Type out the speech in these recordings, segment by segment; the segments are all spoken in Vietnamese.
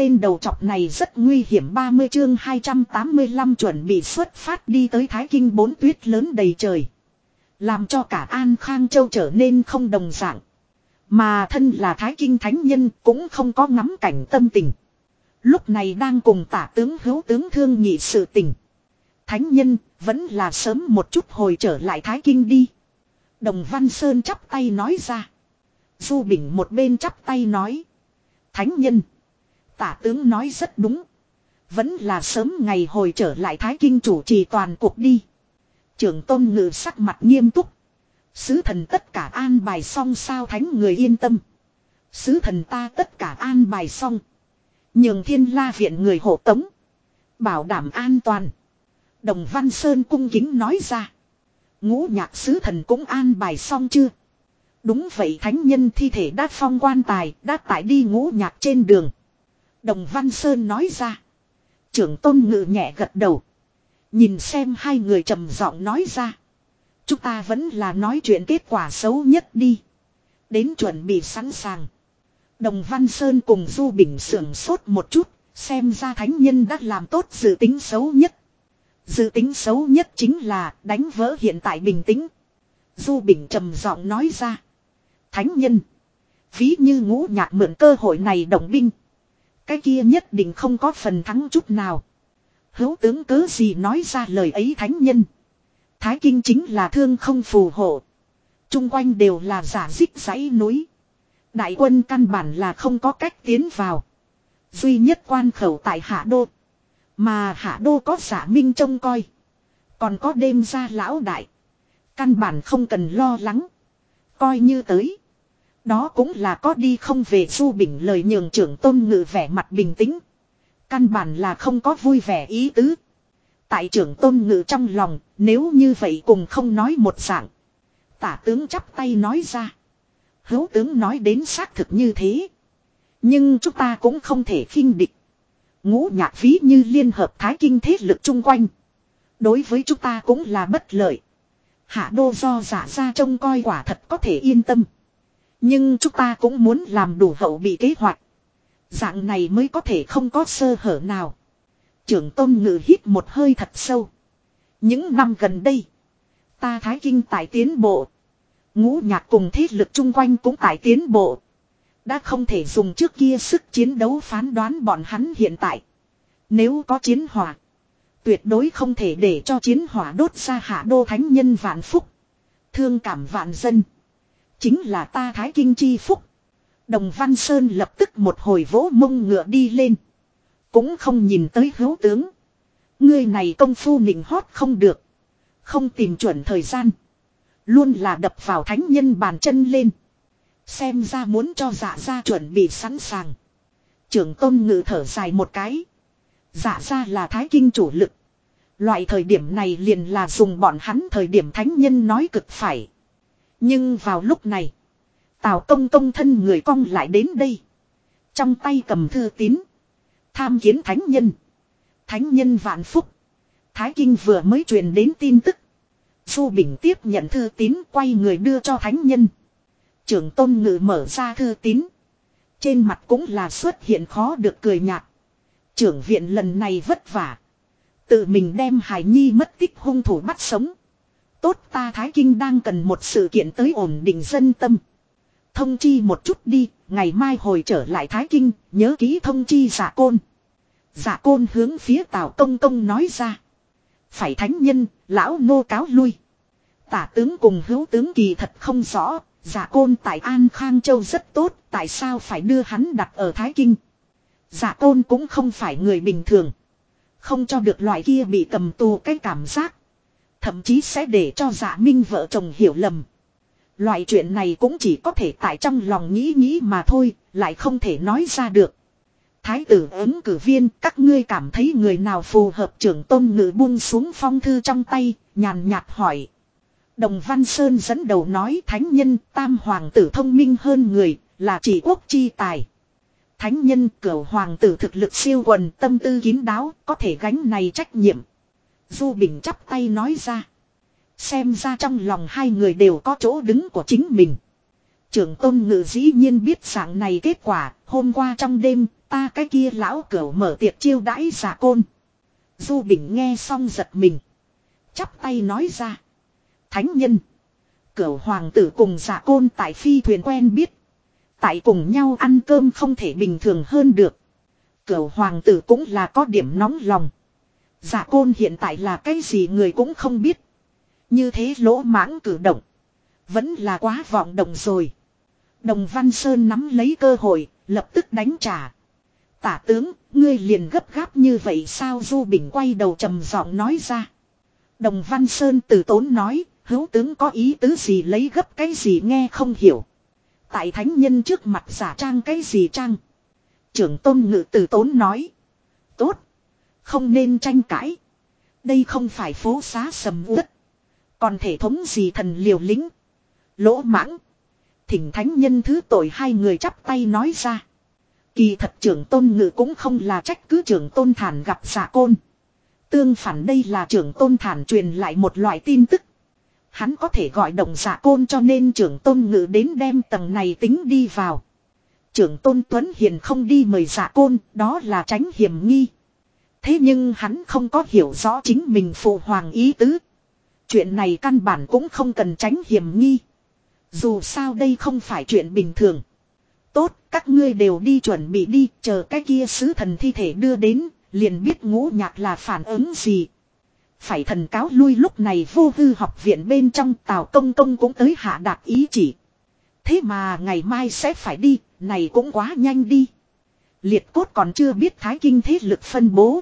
tên đầu chọc này rất nguy hiểm 30 chương 285 chuẩn bị xuất phát đi tới Thái Kinh bốn tuyết lớn đầy trời. Làm cho cả An Khang Châu trở nên không đồng dạng. Mà thân là Thái Kinh Thánh Nhân cũng không có ngắm cảnh tâm tình. Lúc này đang cùng tả tướng hữu tướng thương nhị sự tình. Thánh Nhân vẫn là sớm một chút hồi trở lại Thái Kinh đi. Đồng Văn Sơn chắp tay nói ra. Du Bình một bên chắp tay nói. Thánh Nhân. Tả tướng nói rất đúng. Vẫn là sớm ngày hồi trở lại Thái Kinh chủ trì toàn cuộc đi. Trưởng tôn ngự sắc mặt nghiêm túc. Sứ thần tất cả an bài xong sao thánh người yên tâm. Sứ thần ta tất cả an bài xong. Nhường thiên la viện người hộ tống. Bảo đảm an toàn. Đồng Văn Sơn cung kính nói ra. Ngũ nhạc sứ thần cũng an bài xong chưa? Đúng vậy thánh nhân thi thể đã phong quan tài, đã tải đi ngũ nhạc trên đường. Đồng Văn Sơn nói ra. Trưởng tôn ngự nhẹ gật đầu. Nhìn xem hai người trầm giọng nói ra. Chúng ta vẫn là nói chuyện kết quả xấu nhất đi. Đến chuẩn bị sẵn sàng. Đồng Văn Sơn cùng Du Bình sưởng sốt một chút. Xem ra thánh nhân đã làm tốt dự tính xấu nhất. Dự tính xấu nhất chính là đánh vỡ hiện tại bình tĩnh. Du Bình trầm giọng nói ra. Thánh nhân. Ví như ngũ nhạc mượn cơ hội này động binh. Cái kia nhất định không có phần thắng chút nào. Hữu tướng cớ gì nói ra lời ấy thánh nhân. Thái kinh chính là thương không phù hộ. Trung quanh đều là giả dích dãy núi. Đại quân căn bản là không có cách tiến vào. Duy nhất quan khẩu tại Hạ Đô. Mà Hạ Đô có giả minh trông coi. Còn có đêm ra lão đại. Căn bản không cần lo lắng. Coi như tới. Đó cũng là có đi không về du bình lời nhường trưởng tôn ngự vẻ mặt bình tĩnh. Căn bản là không có vui vẻ ý tứ. Tại trưởng tôn ngự trong lòng, nếu như vậy cùng không nói một dạng. Tả tướng chắp tay nói ra. Hữu tướng nói đến xác thực như thế. Nhưng chúng ta cũng không thể khinh địch. Ngũ nhạc ví như liên hợp thái kinh thế lực chung quanh. Đối với chúng ta cũng là bất lợi. Hạ đô do giả ra trông coi quả thật có thể yên tâm. Nhưng chúng ta cũng muốn làm đủ hậu bị kế hoạch. Dạng này mới có thể không có sơ hở nào. Trưởng tôn ngự hít một hơi thật sâu. Những năm gần đây. Ta thái kinh tại tiến bộ. Ngũ nhạc cùng thế lực chung quanh cũng tại tiến bộ. Đã không thể dùng trước kia sức chiến đấu phán đoán bọn hắn hiện tại. Nếu có chiến hỏa. Tuyệt đối không thể để cho chiến hỏa đốt ra hạ đô thánh nhân vạn phúc. Thương cảm vạn dân. Chính là ta thái kinh chi phúc. Đồng Văn Sơn lập tức một hồi vỗ mông ngựa đi lên. Cũng không nhìn tới hữu tướng. Người này công phu nịnh hót không được. Không tìm chuẩn thời gian. Luôn là đập vào thánh nhân bàn chân lên. Xem ra muốn cho dạ ra chuẩn bị sẵn sàng. Trưởng tôn ngự thở dài một cái. Dạ ra là thái kinh chủ lực. Loại thời điểm này liền là dùng bọn hắn thời điểm thánh nhân nói cực phải. Nhưng vào lúc này. Tào công công thân người cong lại đến đây. Trong tay cầm thư tín. Tham kiến thánh nhân. Thánh nhân vạn phúc. Thái kinh vừa mới truyền đến tin tức. Du Bình tiếp nhận thư tín quay người đưa cho thánh nhân. Trưởng tôn ngự mở ra thư tín. Trên mặt cũng là xuất hiện khó được cười nhạt. Trưởng viện lần này vất vả. Tự mình đem Hải Nhi mất tích hung thủ bắt sống. Tốt ta Thái Kinh đang cần một sự kiện tới ổn định dân tâm. Thông chi một chút đi, ngày mai hồi trở lại Thái Kinh, nhớ ký thông chi giả côn. Giả côn hướng phía Tào Công Công nói ra. Phải thánh nhân, lão nô cáo lui. Tả tướng cùng hữu tướng kỳ thật không rõ, giả côn tại An Khang Châu rất tốt, tại sao phải đưa hắn đặt ở Thái Kinh. Giả côn cũng không phải người bình thường. Không cho được loại kia bị cầm tù cái cảm giác. Thậm chí sẽ để cho giả minh vợ chồng hiểu lầm. Loại chuyện này cũng chỉ có thể tại trong lòng nghĩ nghĩ mà thôi, lại không thể nói ra được. Thái tử ứng cử viên, các ngươi cảm thấy người nào phù hợp trưởng tôn ngự buông xuống phong thư trong tay, nhàn nhạt hỏi. Đồng Văn Sơn dẫn đầu nói thánh nhân tam hoàng tử thông minh hơn người, là chỉ quốc chi tài. Thánh nhân cửu hoàng tử thực lực siêu quần tâm tư kín đáo, có thể gánh này trách nhiệm. Du Bình chắp tay nói ra. Xem ra trong lòng hai người đều có chỗ đứng của chính mình. Trưởng tôn ngự dĩ nhiên biết dạng này kết quả, hôm qua trong đêm, Ta cái kia lão cửu mở tiệc chiêu đãi giả côn. Du Bình nghe xong giật mình. Chắp tay nói ra. Thánh nhân. Cửu hoàng tử cùng giả côn tại phi thuyền quen biết. Tại cùng nhau ăn cơm không thể bình thường hơn được. Cửu hoàng tử cũng là có điểm nóng lòng. Giả côn hiện tại là cái gì người cũng không biết. Như thế lỗ mãng cử động. Vẫn là quá vọng động rồi. Đồng Văn Sơn nắm lấy cơ hội, lập tức đánh trả. Tả tướng, ngươi liền gấp gáp như vậy sao Du Bình quay đầu trầm giọng nói ra. Đồng Văn Sơn từ tốn nói, hữu tướng có ý tứ gì lấy gấp cái gì nghe không hiểu. Tại thánh nhân trước mặt giả trang cái gì trang. Trưởng tôn ngự từ tốn nói. Tốt. Không nên tranh cãi. Đây không phải phố xá sầm uất. Còn thể thống gì thần liều lính. Lỗ mãng. Thỉnh thánh nhân thứ tội hai người chắp tay nói ra. Kỳ thật trưởng tôn ngự cũng không là trách cứ trưởng tôn thản gặp giả côn. Tương phản đây là trưởng tôn thản truyền lại một loại tin tức. Hắn có thể gọi động giả côn cho nên trưởng tôn ngự đến đem tầng này tính đi vào. Trưởng tôn Tuấn Hiền không đi mời giả côn, đó là tránh hiểm nghi. Thế nhưng hắn không có hiểu rõ chính mình phụ hoàng ý tứ. Chuyện này căn bản cũng không cần tránh hiểm nghi. Dù sao đây không phải chuyện bình thường. Tốt, các ngươi đều đi chuẩn bị đi, chờ cái kia sứ thần thi thể đưa đến, liền biết ngũ nhạc là phản ứng gì. Phải thần cáo lui lúc này vô hư học viện bên trong tào công công cũng tới hạ đạt ý chỉ. Thế mà ngày mai sẽ phải đi, này cũng quá nhanh đi. Liệt cốt còn chưa biết thái kinh thế lực phân bố.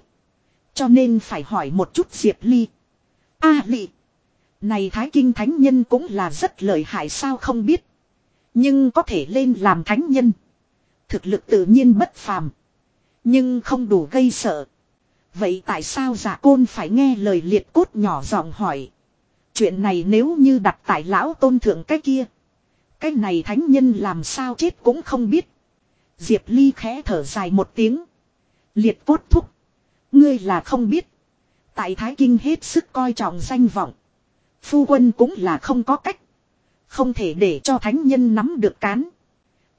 Cho nên phải hỏi một chút Diệp Ly. A à, lị. Này thái kinh thánh nhân cũng là rất lợi hại sao không biết. Nhưng có thể lên làm thánh nhân. Thực lực tự nhiên bất phàm. Nhưng không đủ gây sợ. Vậy tại sao giả côn phải nghe lời liệt cốt nhỏ giọng hỏi. Chuyện này nếu như đặt tại lão tôn thượng cái kia. Cái này thánh nhân làm sao chết cũng không biết. Diệp Ly khẽ thở dài một tiếng. Liệt cốt thúc. Ngươi là không biết. Tại Thái Kinh hết sức coi trọng danh vọng. Phu quân cũng là không có cách. Không thể để cho thánh nhân nắm được cán.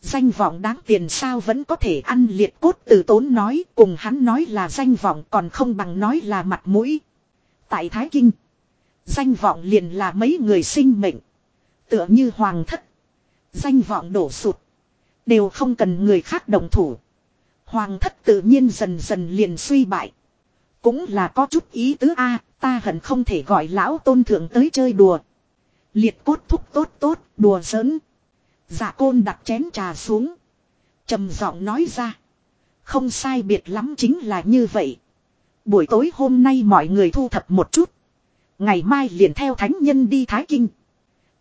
Danh vọng đáng tiền sao vẫn có thể ăn liệt cốt từ tốn nói, cùng hắn nói là danh vọng còn không bằng nói là mặt mũi. Tại Thái Kinh. Danh vọng liền là mấy người sinh mệnh. Tựa như hoàng thất. Danh vọng đổ sụt. Đều không cần người khác đồng thủ. Hoàng thất tự nhiên dần dần liền suy bại. Cũng là có chút ý tứ a ta hận không thể gọi lão tôn thượng tới chơi đùa. Liệt cốt thúc tốt tốt, đùa giỡn. Dạ côn đặt chén trà xuống. trầm giọng nói ra. Không sai biệt lắm chính là như vậy. Buổi tối hôm nay mọi người thu thập một chút. Ngày mai liền theo thánh nhân đi Thái Kinh.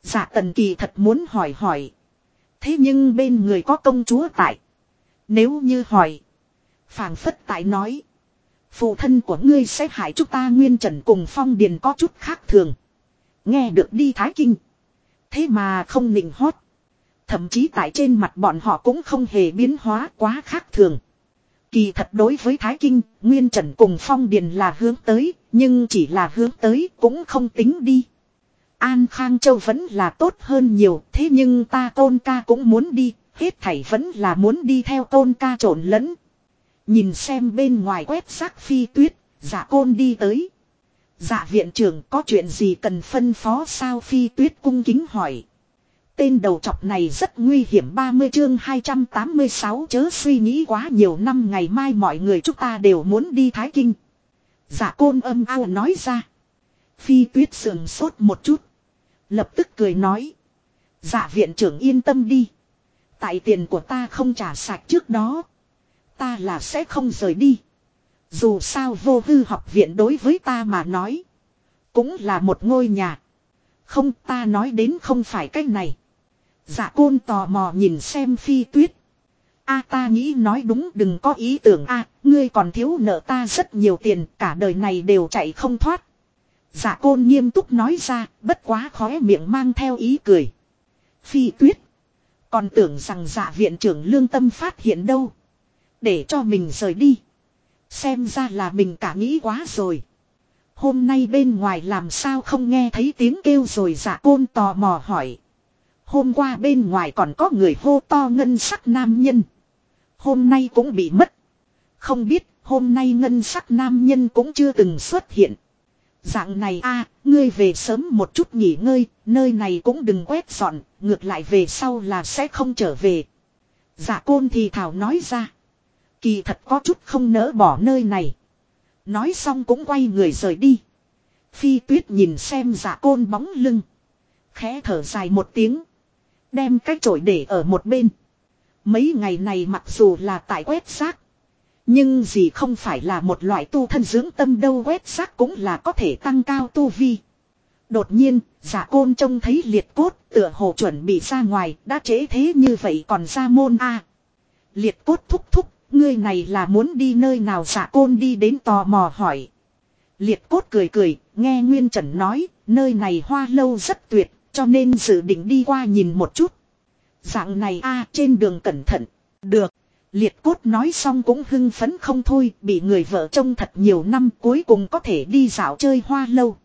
Dạ tần kỳ thật muốn hỏi hỏi. Thế nhưng bên người có công chúa tại. Nếu như hỏi. phảng phất tại nói. Phụ thân của ngươi sẽ hại chúng ta nguyên trần cùng phong điền có chút khác thường. Nghe được đi Thái Kinh. Thế mà không nịnh hót. Thậm chí tại trên mặt bọn họ cũng không hề biến hóa quá khác thường. Kỳ thật đối với Thái Kinh, Nguyên Trần cùng Phong Điền là hướng tới, nhưng chỉ là hướng tới cũng không tính đi. An Khang Châu vẫn là tốt hơn nhiều, thế nhưng ta tôn ca cũng muốn đi, hết thảy vẫn là muốn đi theo tôn ca trộn lẫn. Nhìn xem bên ngoài quét xác phi tuyết, giả côn đi tới. Dạ viện trưởng có chuyện gì cần phân phó sao phi tuyết cung kính hỏi. Tên đầu chọc này rất nguy hiểm 30 chương 286 chớ suy nghĩ quá nhiều năm ngày mai mọi người chúng ta đều muốn đi Thái Kinh. Dạ côn âm ao nói ra. Phi tuyết sườn sốt một chút. Lập tức cười nói. Dạ viện trưởng yên tâm đi. Tại tiền của ta không trả sạch trước đó. Ta là sẽ không rời đi. Dù sao vô hư học viện đối với ta mà nói. Cũng là một ngôi nhà. Không, ta nói đến không phải cách này. Dạ côn tò mò nhìn xem phi tuyết. A ta nghĩ nói đúng, đừng có ý tưởng a, ngươi còn thiếu nợ ta rất nhiều tiền, cả đời này đều chạy không thoát. Dạ côn nghiêm túc nói ra, bất quá khóe miệng mang theo ý cười. Phi tuyết. Còn tưởng rằng dạ viện trưởng lương tâm phát hiện đâu. Để cho mình rời đi. Xem ra là mình cả nghĩ quá rồi. Hôm nay bên ngoài làm sao không nghe thấy tiếng kêu rồi dạ côn tò mò hỏi. Hôm qua bên ngoài còn có người hô to ngân sắc nam nhân. Hôm nay cũng bị mất. Không biết hôm nay ngân sắc nam nhân cũng chưa từng xuất hiện. Dạng này a ngươi về sớm một chút nghỉ ngơi, nơi này cũng đừng quét dọn, ngược lại về sau là sẽ không trở về. Dạ côn thì thảo nói ra. Kỳ thật có chút không nỡ bỏ nơi này. Nói xong cũng quay người rời đi. Phi tuyết nhìn xem giả côn bóng lưng. Khẽ thở dài một tiếng. Đem cái chổi để ở một bên. Mấy ngày này mặc dù là tại quét xác. Nhưng gì không phải là một loại tu thân dưỡng tâm đâu quét xác cũng là có thể tăng cao tu vi. Đột nhiên, giả côn trông thấy liệt cốt tựa hồ chuẩn bị ra ngoài, đã trễ thế như vậy còn ra môn a Liệt cốt thúc thúc, ngươi này là muốn đi nơi nào giả côn đi đến tò mò hỏi. Liệt cốt cười cười, nghe Nguyên Trần nói, nơi này hoa lâu rất tuyệt, cho nên dự định đi qua nhìn một chút. Dạng này a trên đường cẩn thận. Được. Liệt cốt nói xong cũng hưng phấn không thôi, bị người vợ trông thật nhiều năm cuối cùng có thể đi dạo chơi hoa lâu.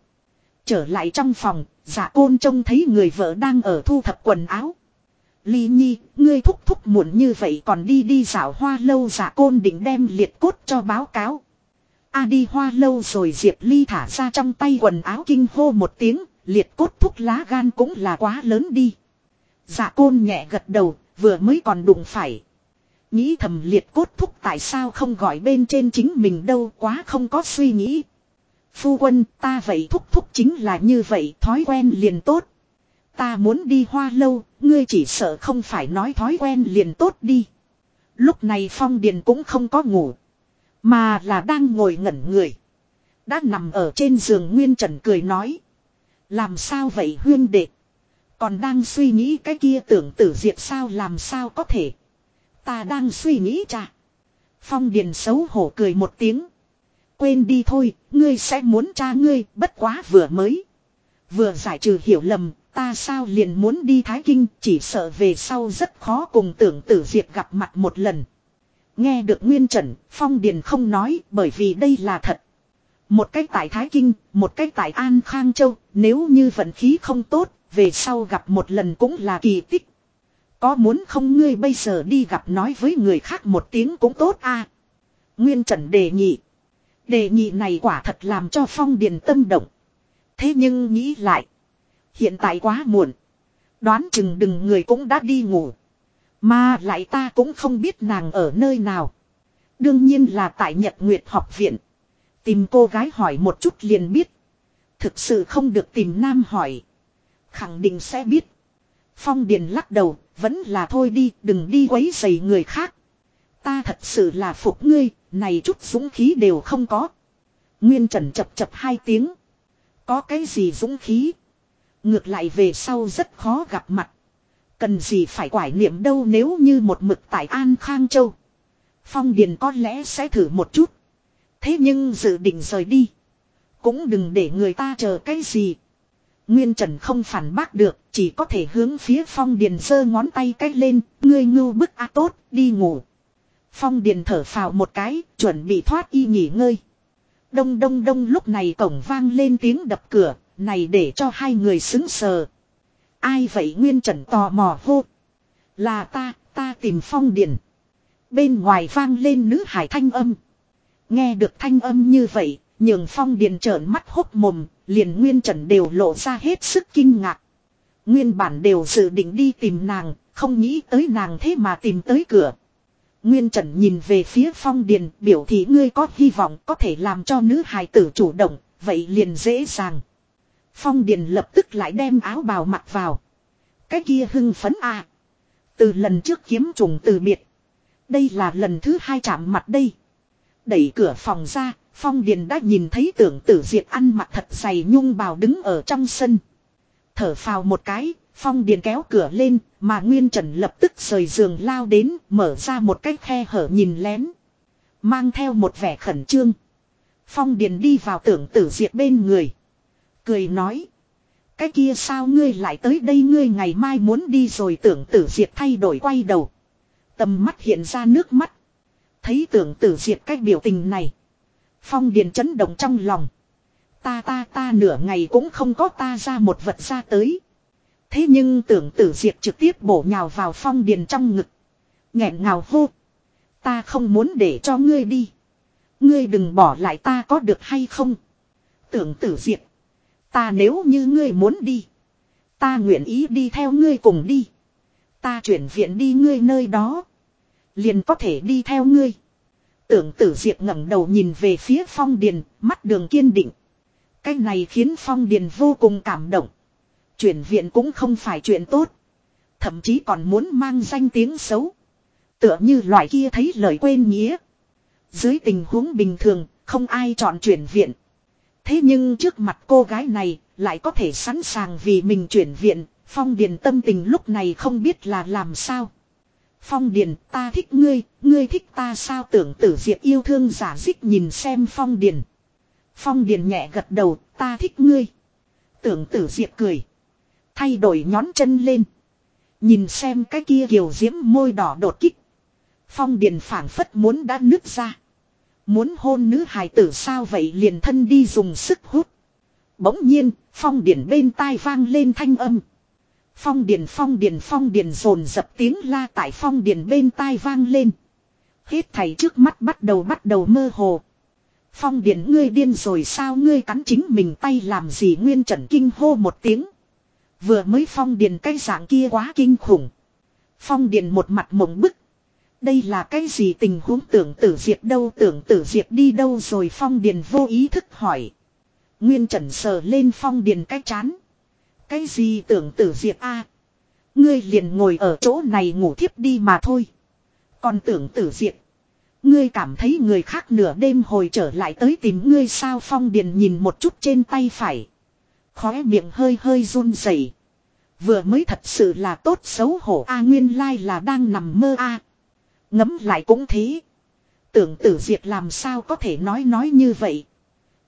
Trở lại trong phòng, giả côn trông thấy người vợ đang ở thu thập quần áo. Ly nhi, ngươi thúc thúc muộn như vậy còn đi đi dạo hoa lâu giả côn định đem liệt cốt cho báo cáo. A đi hoa lâu rồi Diệp Ly thả ra trong tay quần áo kinh hô một tiếng, liệt cốt thúc lá gan cũng là quá lớn đi. Giả côn nhẹ gật đầu, vừa mới còn đụng phải. Nghĩ thầm liệt cốt thúc tại sao không gọi bên trên chính mình đâu quá không có suy nghĩ. Phu quân ta vậy thúc thúc chính là như vậy thói quen liền tốt. Ta muốn đi hoa lâu, ngươi chỉ sợ không phải nói thói quen liền tốt đi. Lúc này Phong Điền cũng không có ngủ. Mà là đang ngồi ngẩn người. Đã nằm ở trên giường Nguyên Trần cười nói. Làm sao vậy huyên đệ? Còn đang suy nghĩ cái kia tưởng tử diệt sao làm sao có thể. Ta đang suy nghĩ cha. Phong Điền xấu hổ cười một tiếng. Quên đi thôi, ngươi sẽ muốn cha ngươi, bất quá vừa mới. Vừa giải trừ hiểu lầm, ta sao liền muốn đi Thái Kinh, chỉ sợ về sau rất khó cùng tưởng tử diệt gặp mặt một lần. Nghe được Nguyên Trần, Phong Điền không nói, bởi vì đây là thật. Một cách tại Thái Kinh, một cách tại An Khang Châu, nếu như vận khí không tốt, về sau gặp một lần cũng là kỳ tích. Có muốn không ngươi bây giờ đi gặp nói với người khác một tiếng cũng tốt a Nguyên Trần đề nghị. Đề nghị này quả thật làm cho Phong Điền tâm động. Thế nhưng nghĩ lại. Hiện tại quá muộn. Đoán chừng đừng người cũng đã đi ngủ. Mà lại ta cũng không biết nàng ở nơi nào. Đương nhiên là tại Nhật Nguyệt học viện. Tìm cô gái hỏi một chút liền biết. Thực sự không được tìm nam hỏi. Khẳng định sẽ biết. Phong Điền lắc đầu, vẫn là thôi đi, đừng đi quấy rầy người khác. Ta thật sự là phục ngươi, này chút dũng khí đều không có. Nguyên Trần chập chập hai tiếng. Có cái gì dũng khí? Ngược lại về sau rất khó gặp mặt. Cần gì phải quải niệm đâu nếu như một mực tại An Khang Châu. Phong Điền có lẽ sẽ thử một chút. Thế nhưng dự định rời đi. Cũng đừng để người ta chờ cái gì. Nguyên Trần không phản bác được, chỉ có thể hướng phía Phong Điền sơ ngón tay cách lên, ngươi ngưu bức a tốt, đi ngủ. Phong Điền thở phào một cái, chuẩn bị thoát y nghỉ ngơi. Đông đông đông lúc này cổng vang lên tiếng đập cửa, này để cho hai người xứng sờ. Ai vậy Nguyên Trần tò mò hô. Là ta, ta tìm Phong Điền. Bên ngoài vang lên nữ hải thanh âm. Nghe được thanh âm như vậy, nhường Phong Điền trợn mắt hốc mồm, liền Nguyên Trần đều lộ ra hết sức kinh ngạc. Nguyên bản đều dự định đi tìm nàng, không nghĩ tới nàng thế mà tìm tới cửa. Nguyên Trần nhìn về phía Phong Điền, biểu thị ngươi có hy vọng có thể làm cho nữ hài tử chủ động, vậy liền dễ dàng. Phong Điền lập tức lại đem áo bào mặc vào. Cái kia hưng phấn à. Từ lần trước kiếm trùng từ biệt. Đây là lần thứ hai chạm mặt đây. Đẩy cửa phòng ra, Phong Điền đã nhìn thấy tưởng tử diệt ăn mặc thật dày nhung bào đứng ở trong sân. Thở phào một cái, Phong Điền kéo cửa lên, mà Nguyên Trần lập tức rời giường lao đến, mở ra một cái khe hở nhìn lén. Mang theo một vẻ khẩn trương. Phong Điền đi vào tưởng tử diệt bên người. Cười nói. Cái kia sao ngươi lại tới đây ngươi ngày mai muốn đi rồi tưởng tử diệt thay đổi quay đầu. Tầm mắt hiện ra nước mắt. Thấy tưởng tử diệt cái biểu tình này. Phong Điền chấn động trong lòng. Ta ta ta nửa ngày cũng không có ta ra một vật ra tới. Thế nhưng tưởng tử diệt trực tiếp bổ nhào vào phong điền trong ngực. nghẹn ngào hô. Ta không muốn để cho ngươi đi. Ngươi đừng bỏ lại ta có được hay không. Tưởng tử diệt. Ta nếu như ngươi muốn đi. Ta nguyện ý đi theo ngươi cùng đi. Ta chuyển viện đi ngươi nơi đó. Liền có thể đi theo ngươi. Tưởng tử diệp ngẩng đầu nhìn về phía phong điền, mắt đường kiên định. Cái này khiến phong điền vô cùng cảm động. Chuyển viện cũng không phải chuyện tốt. Thậm chí còn muốn mang danh tiếng xấu. Tựa như loại kia thấy lời quên nghĩa. Dưới tình huống bình thường, không ai chọn chuyển viện. Thế nhưng trước mặt cô gái này, lại có thể sẵn sàng vì mình chuyển viện, Phong Điền tâm tình lúc này không biết là làm sao. Phong Điền ta thích ngươi, ngươi thích ta sao tưởng tử diệp yêu thương giả dích nhìn xem Phong Điền. Phong Điền nhẹ gật đầu, ta thích ngươi. Tưởng tử diệp cười. Thay đổi nhón chân lên. Nhìn xem cái kia kiều diễm môi đỏ đột kích. Phong Điền phảng phất muốn đã nứt ra. Muốn hôn nữ hài tử sao vậy liền thân đi dùng sức hút. Bỗng nhiên, phong điển bên tai vang lên thanh âm. Phong điển phong điển phong điển rồn dập tiếng la tại phong điển bên tai vang lên. Hết thầy trước mắt bắt đầu bắt đầu mơ hồ. Phong điển ngươi điên rồi sao ngươi cắn chính mình tay làm gì nguyên trần kinh hô một tiếng. Vừa mới phong điển cái dạng kia quá kinh khủng. Phong điển một mặt mộng bức. Đây là cái gì tình huống tưởng tử diệp đâu, tưởng tử diệp đi đâu rồi phong điền vô ý thức hỏi. Nguyên trần sờ lên phong điền cái chán. Cái gì tưởng tử diệp a Ngươi liền ngồi ở chỗ này ngủ thiếp đi mà thôi. Còn tưởng tử diệp. Ngươi cảm thấy người khác nửa đêm hồi trở lại tới tìm ngươi sao phong điền nhìn một chút trên tay phải. Khóe miệng hơi hơi run rẩy. Vừa mới thật sự là tốt xấu hổ a, nguyên lai là đang nằm mơ a Ngấm lại cũng thế. Tưởng tử diệt làm sao có thể nói nói như vậy.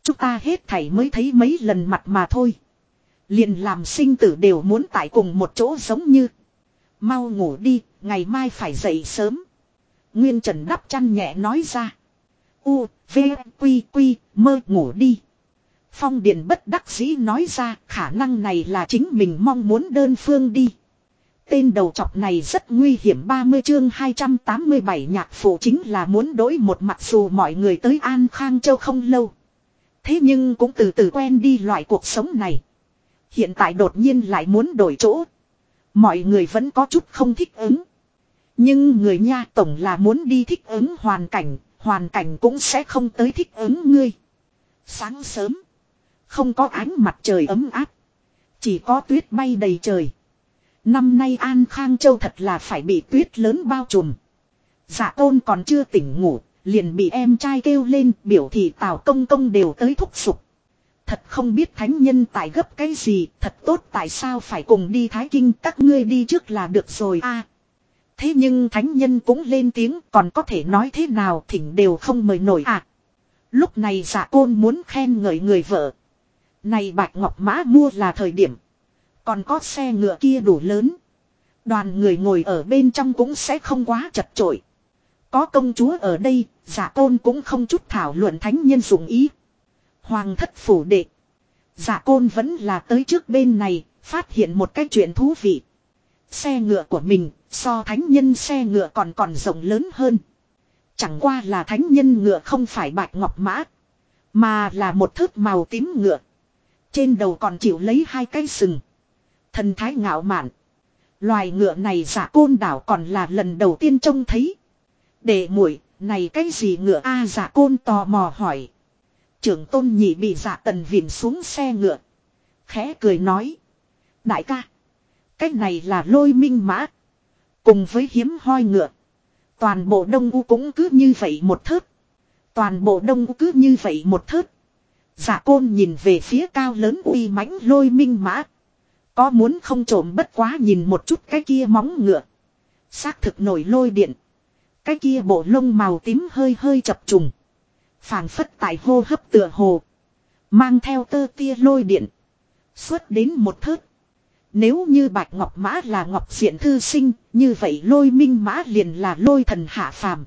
Chúng ta hết thảy mới thấy mấy lần mặt mà thôi. Liền làm sinh tử đều muốn tại cùng một chỗ giống như. Mau ngủ đi, ngày mai phải dậy sớm. Nguyên Trần đắp chăn nhẹ nói ra. U, V, Quy, Quy, mơ ngủ đi. Phong Điền bất đắc dĩ nói ra khả năng này là chính mình mong muốn đơn phương đi. Tên đầu chọc này rất nguy hiểm 30 chương 287 nhạc phụ chính là muốn đổi một mặt dù mọi người tới An Khang Châu không lâu. Thế nhưng cũng từ từ quen đi loại cuộc sống này. Hiện tại đột nhiên lại muốn đổi chỗ. Mọi người vẫn có chút không thích ứng. Nhưng người nha tổng là muốn đi thích ứng hoàn cảnh, hoàn cảnh cũng sẽ không tới thích ứng ngươi. Sáng sớm, không có ánh mặt trời ấm áp. Chỉ có tuyết bay đầy trời. Năm nay An Khang Châu thật là phải bị tuyết lớn bao trùm. Dạ tôn còn chưa tỉnh ngủ, liền bị em trai kêu lên biểu thị tào công công đều tới thúc sục. Thật không biết thánh nhân tại gấp cái gì, thật tốt tại sao phải cùng đi Thái Kinh các ngươi đi trước là được rồi a. thế nhưng thánh nhân cũng lên tiếng còn có thể nói thế nào thỉnh đều không mời nổi à. Lúc này dạ giả côn muốn khen ngợi người vợ. Này bạch ngọc mã mua là thời điểm. Còn có xe ngựa kia đủ lớn. Đoàn người ngồi ở bên trong cũng sẽ không quá chật chội. Có công chúa ở đây, giả côn cũng không chút thảo luận thánh nhân dụng ý. Hoàng thất phủ đệ. Giả côn vẫn là tới trước bên này, phát hiện một cái chuyện thú vị. Xe ngựa của mình, so thánh nhân xe ngựa còn còn rộng lớn hơn. Chẳng qua là thánh nhân ngựa không phải bạch ngọc mã, mà là một thước màu tím ngựa. Trên đầu còn chịu lấy hai cái sừng. Thần thái ngạo mạn. Loài ngựa này giả côn đảo còn là lần đầu tiên trông thấy. Để muội, này cái gì ngựa a, giả côn tò mò hỏi. Trưởng tôn nhị bị giả tần vìn xuống xe ngựa. Khẽ cười nói. Đại ca. Cái này là lôi minh mã. Cùng với hiếm hoi ngựa. Toàn bộ đông u cũng cứ như vậy một thớt. Toàn bộ đông u cứ như vậy một thớt. Giả côn nhìn về phía cao lớn uy mãnh lôi minh mã. Có muốn không trộm bất quá nhìn một chút cái kia móng ngựa. Xác thực nổi lôi điện. Cái kia bộ lông màu tím hơi hơi chập trùng. phảng phất tại hô hấp tựa hồ. Mang theo tơ tia lôi điện. Xuất đến một thớt. Nếu như bạch ngọc mã là ngọc diện thư sinh, như vậy lôi minh mã liền là lôi thần hạ phàm.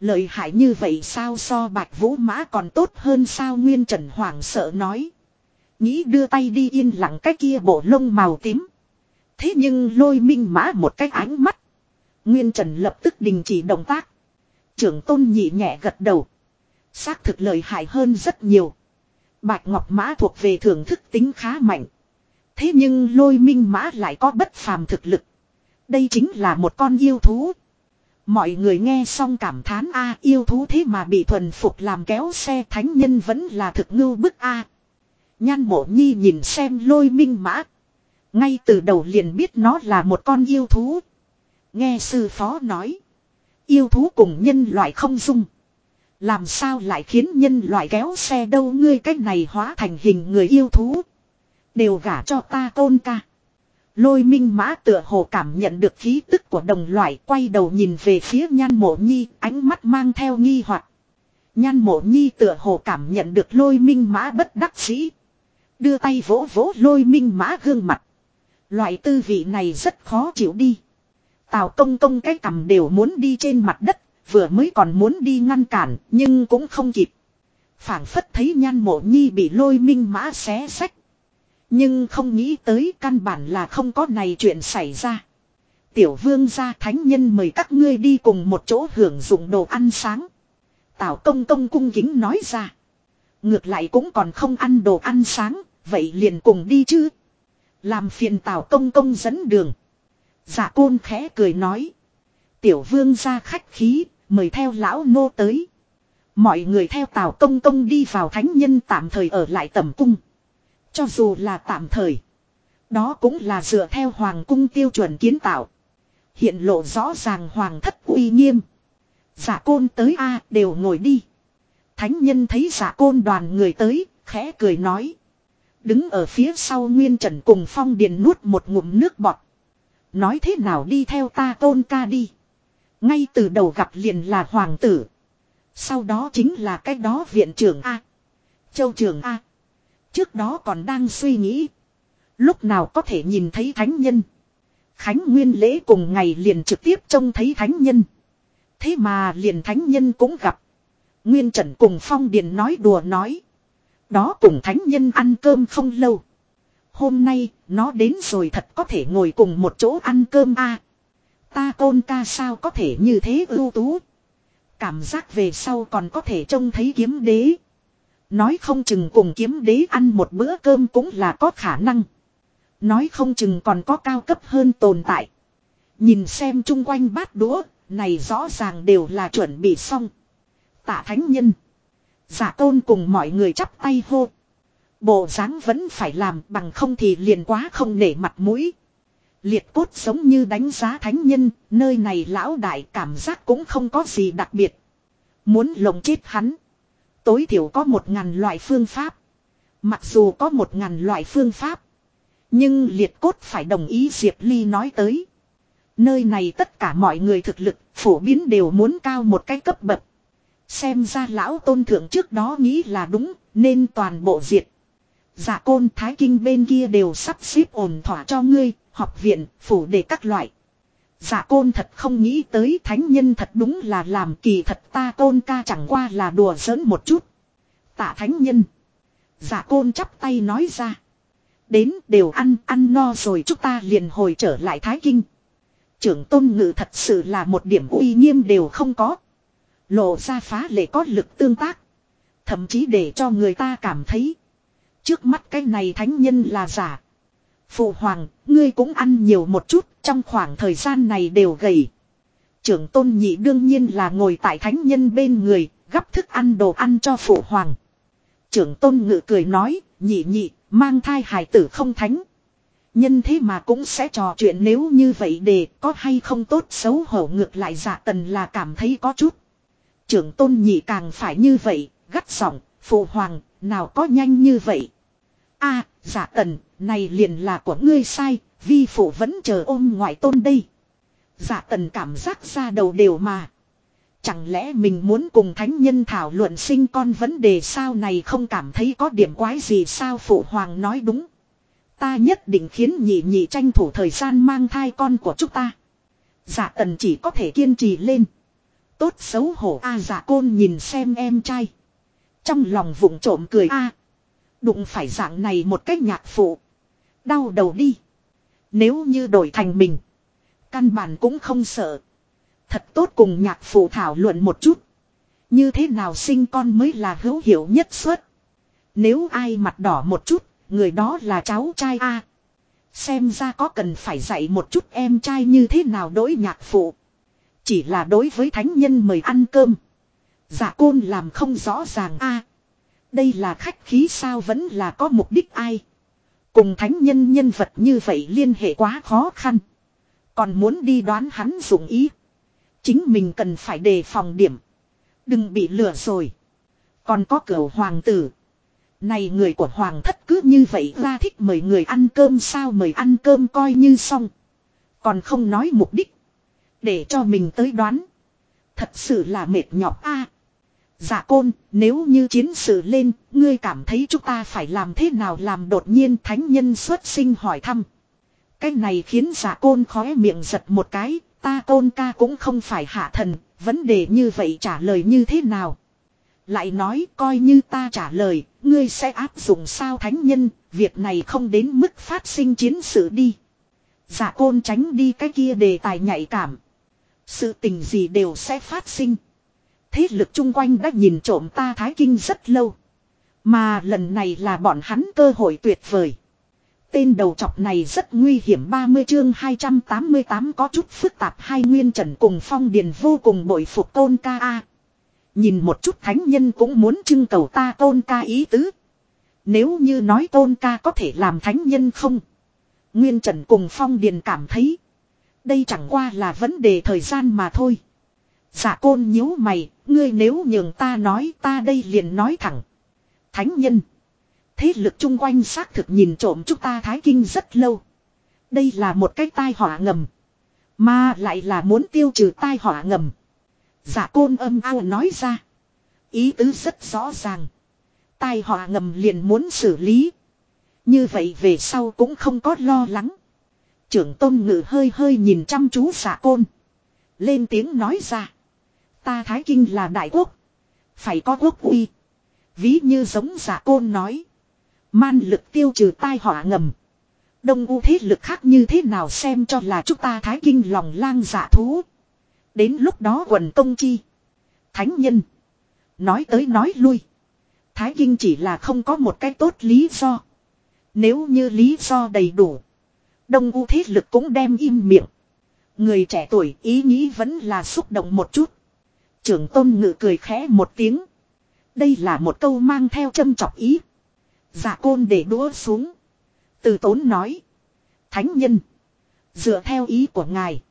Lợi hại như vậy sao so bạch vũ mã còn tốt hơn sao Nguyên Trần Hoàng sợ nói. Nghĩ đưa tay đi yên lặng cái kia bộ lông màu tím. Thế nhưng lôi minh mã một cái ánh mắt. Nguyên Trần lập tức đình chỉ động tác. Trưởng tôn nhị nhẹ gật đầu. Xác thực lợi hại hơn rất nhiều. Bạch Ngọc Mã thuộc về thưởng thức tính khá mạnh. Thế nhưng lôi minh mã lại có bất phàm thực lực. Đây chính là một con yêu thú. Mọi người nghe xong cảm thán, a, yêu thú thế mà bị thuần phục làm kéo xe thánh nhân vẫn là thực ngưu bức a. Nhan mộ nhi nhìn xem lôi minh mã. Ngay từ đầu liền biết nó là một con yêu thú. Nghe sư phó nói. Yêu thú cùng nhân loại không dung. Làm sao lại khiến nhân loại kéo xe đâu ngươi cách này hóa thành hình người yêu thú. Đều gả cho ta tôn ca. Lôi minh mã tựa hồ cảm nhận được khí tức của đồng loại quay đầu nhìn về phía nhan mộ nhi, ánh mắt mang theo nghi hoặc Nhan mộ nhi tựa hồ cảm nhận được lôi minh mã bất đắc dĩ. Đưa tay vỗ vỗ lôi minh mã gương mặt. Loại tư vị này rất khó chịu đi. Tào công công cái cầm đều muốn đi trên mặt đất, vừa mới còn muốn đi ngăn cản, nhưng cũng không kịp. phảng phất thấy nhan mộ nhi bị lôi minh mã xé sách. Nhưng không nghĩ tới căn bản là không có này chuyện xảy ra. Tiểu vương gia thánh nhân mời các ngươi đi cùng một chỗ hưởng dụng đồ ăn sáng. Tào công công cung kính nói ra. Ngược lại cũng còn không ăn đồ ăn sáng, vậy liền cùng đi chứ. Làm phiền tào công công dẫn đường. giả côn khẽ cười nói. Tiểu vương ra khách khí, mời theo lão nô tới. Mọi người theo tào công công đi vào thánh nhân tạm thời ở lại tầm cung. Cho dù là tạm thời. Đó cũng là dựa theo hoàng cung tiêu chuẩn kiến tạo. Hiện lộ rõ ràng hoàng thất uy nghiêm. Giả côn tới A đều ngồi đi. Thánh nhân thấy giả côn đoàn người tới, khẽ cười nói. Đứng ở phía sau Nguyên Trần cùng Phong Điền nuốt một ngụm nước bọt. Nói thế nào đi theo ta tôn ca đi. Ngay từ đầu gặp liền là hoàng tử. Sau đó chính là cái đó viện trưởng A. Châu trưởng A. Trước đó còn đang suy nghĩ. Lúc nào có thể nhìn thấy thánh nhân. Khánh Nguyên lễ cùng ngày liền trực tiếp trông thấy thánh nhân. Thế mà liền thánh nhân cũng gặp. Nguyên Trần cùng Phong Điền nói đùa nói. Đó cùng thánh nhân ăn cơm không lâu. Hôm nay, nó đến rồi thật có thể ngồi cùng một chỗ ăn cơm a. ta tôn ca sao có thể như thế ưu tú. Cảm giác về sau còn có thể trông thấy kiếm đế. Nói không chừng cùng kiếm đế ăn một bữa cơm cũng là có khả năng. Nói không chừng còn có cao cấp hơn tồn tại. Nhìn xem chung quanh bát đũa, này rõ ràng đều là chuẩn bị xong. Tạ thánh nhân. Giả tôn cùng mọi người chắp tay hô. Bộ dáng vẫn phải làm bằng không thì liền quá không nể mặt mũi. Liệt cốt giống như đánh giá thánh nhân, nơi này lão đại cảm giác cũng không có gì đặc biệt. Muốn lồng chết hắn. Tối thiểu có một ngàn loại phương pháp. Mặc dù có một ngàn loại phương pháp. Nhưng liệt cốt phải đồng ý Diệp Ly nói tới. Nơi này tất cả mọi người thực lực phổ biến đều muốn cao một cái cấp bậc. Xem ra lão tôn thượng trước đó nghĩ là đúng nên toàn bộ diệt. giả côn thái kinh bên kia đều sắp xếp ổn thỏa cho ngươi, học viện, phủ để các loại. giả côn thật không nghĩ tới thánh nhân thật đúng là làm kỳ thật ta tôn ca chẳng qua là đùa giỡn một chút. Tạ thánh nhân. giả côn chắp tay nói ra. Đến đều ăn, ăn no rồi chúng ta liền hồi trở lại thái kinh. Trưởng tôn ngự thật sự là một điểm uy nghiêm đều không có. Lộ ra phá lệ có lực tương tác. Thậm chí để cho người ta cảm thấy. Trước mắt cái này thánh nhân là giả. Phụ hoàng, ngươi cũng ăn nhiều một chút, trong khoảng thời gian này đều gầy. Trưởng tôn nhị đương nhiên là ngồi tại thánh nhân bên người, gắp thức ăn đồ ăn cho phụ hoàng. Trưởng tôn ngự cười nói, nhị nhị, mang thai hài tử không thánh. Nhân thế mà cũng sẽ trò chuyện nếu như vậy để có hay không tốt xấu hổ ngược lại giả tần là cảm thấy có chút. Trưởng tôn nhị càng phải như vậy, gắt giọng, phụ hoàng, nào có nhanh như vậy. a giả tần, này liền là của ngươi sai, vi phụ vẫn chờ ôm ngoại tôn đây. Giả tần cảm giác ra đầu đều mà. Chẳng lẽ mình muốn cùng thánh nhân thảo luận sinh con vấn đề sao này không cảm thấy có điểm quái gì sao phụ hoàng nói đúng. Ta nhất định khiến nhị nhị tranh thủ thời gian mang thai con của chúng ta. Giả tần chỉ có thể kiên trì lên. Tốt xấu hổ a giả côn nhìn xem em trai. Trong lòng vụng trộm cười a Đụng phải dạng này một cách nhạc phụ. Đau đầu đi. Nếu như đổi thành mình. Căn bản cũng không sợ. Thật tốt cùng nhạc phụ thảo luận một chút. Như thế nào sinh con mới là hữu hiệu nhất suất. Nếu ai mặt đỏ một chút, người đó là cháu trai A. Xem ra có cần phải dạy một chút em trai như thế nào đối nhạc phụ. Chỉ là đối với thánh nhân mời ăn cơm. giả côn làm không rõ ràng a Đây là khách khí sao vẫn là có mục đích ai. Cùng thánh nhân nhân vật như vậy liên hệ quá khó khăn. Còn muốn đi đoán hắn dụng ý. Chính mình cần phải đề phòng điểm. Đừng bị lừa rồi. Còn có cửa hoàng tử. Này người của hoàng thất cứ như vậy ra thích mời người ăn cơm sao mời ăn cơm coi như xong. Còn không nói mục đích. Để cho mình tới đoán. Thật sự là mệt nhọc a. dạ côn, nếu như chiến sự lên, ngươi cảm thấy chúng ta phải làm thế nào làm đột nhiên thánh nhân xuất sinh hỏi thăm. Cái này khiến dạ côn khóe miệng giật một cái, ta côn ca cũng không phải hạ thần, vấn đề như vậy trả lời như thế nào. Lại nói coi như ta trả lời, ngươi sẽ áp dụng sao thánh nhân, việc này không đến mức phát sinh chiến sự đi. Dạ côn tránh đi cái kia đề tài nhạy cảm. Sự tình gì đều sẽ phát sinh. Thế lực chung quanh đã nhìn trộm ta Thái Kinh rất lâu. Mà lần này là bọn hắn cơ hội tuyệt vời. Tên đầu chọc này rất nguy hiểm 30 chương 288 có chút phức tạp hai nguyên trần cùng phong điền vô cùng bội phục tôn ca a. Nhìn một chút thánh nhân cũng muốn trưng cầu ta tôn ca ý tứ. Nếu như nói tôn ca có thể làm thánh nhân không. Nguyên trần cùng phong điền cảm thấy. Đây chẳng qua là vấn đề thời gian mà thôi. giả côn nhíu mày, ngươi nếu nhường ta nói ta đây liền nói thẳng. Thánh nhân. Thế lực chung quanh xác thực nhìn trộm chúng ta thái kinh rất lâu. Đây là một cái tai họa ngầm. Mà lại là muốn tiêu trừ tai họa ngầm. giả côn âm ao nói ra. Ý tứ rất rõ ràng. Tai họa ngầm liền muốn xử lý. Như vậy về sau cũng không có lo lắng. Trưởng tôn ngự hơi hơi nhìn chăm chú xạ côn. Lên tiếng nói ra. Ta Thái Kinh là đại quốc. Phải có quốc uy. Ví như giống giả côn nói. Man lực tiêu trừ tai họa ngầm. Đông u thế lực khác như thế nào xem cho là chúng ta Thái Kinh lòng lang giả thú. Đến lúc đó quần công chi. Thánh nhân. Nói tới nói lui. Thái Kinh chỉ là không có một cái tốt lý do. Nếu như lý do đầy đủ. Đông u thế lực cũng đem im miệng. Người trẻ tuổi ý nghĩ vẫn là xúc động một chút. Trưởng tôn ngự cười khẽ một tiếng. Đây là một câu mang theo châm chọc ý. Dạ côn để đũa xuống. Từ tốn nói. Thánh nhân. Dựa theo ý của ngài.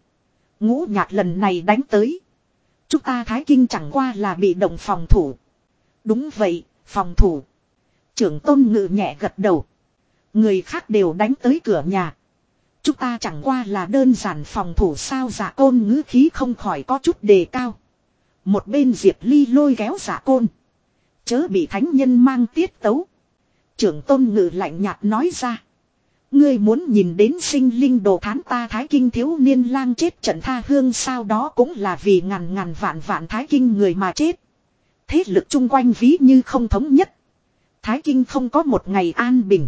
Ngũ nhạc lần này đánh tới. Chúng ta thái kinh chẳng qua là bị động phòng thủ. Đúng vậy, phòng thủ. Trưởng tôn ngự nhẹ gật đầu. Người khác đều đánh tới cửa nhà. Chúng ta chẳng qua là đơn giản phòng thủ sao giả côn ngữ khí không khỏi có chút đề cao. Một bên Diệp Ly lôi kéo giả côn. Chớ bị thánh nhân mang tiết tấu. Trưởng tôn ngữ lạnh nhạt nói ra. Ngươi muốn nhìn đến sinh linh đồ thán ta thái kinh thiếu niên lang chết trận tha hương sao đó cũng là vì ngàn ngàn vạn vạn thái kinh người mà chết. Thế lực chung quanh ví như không thống nhất. Thái kinh không có một ngày an bình.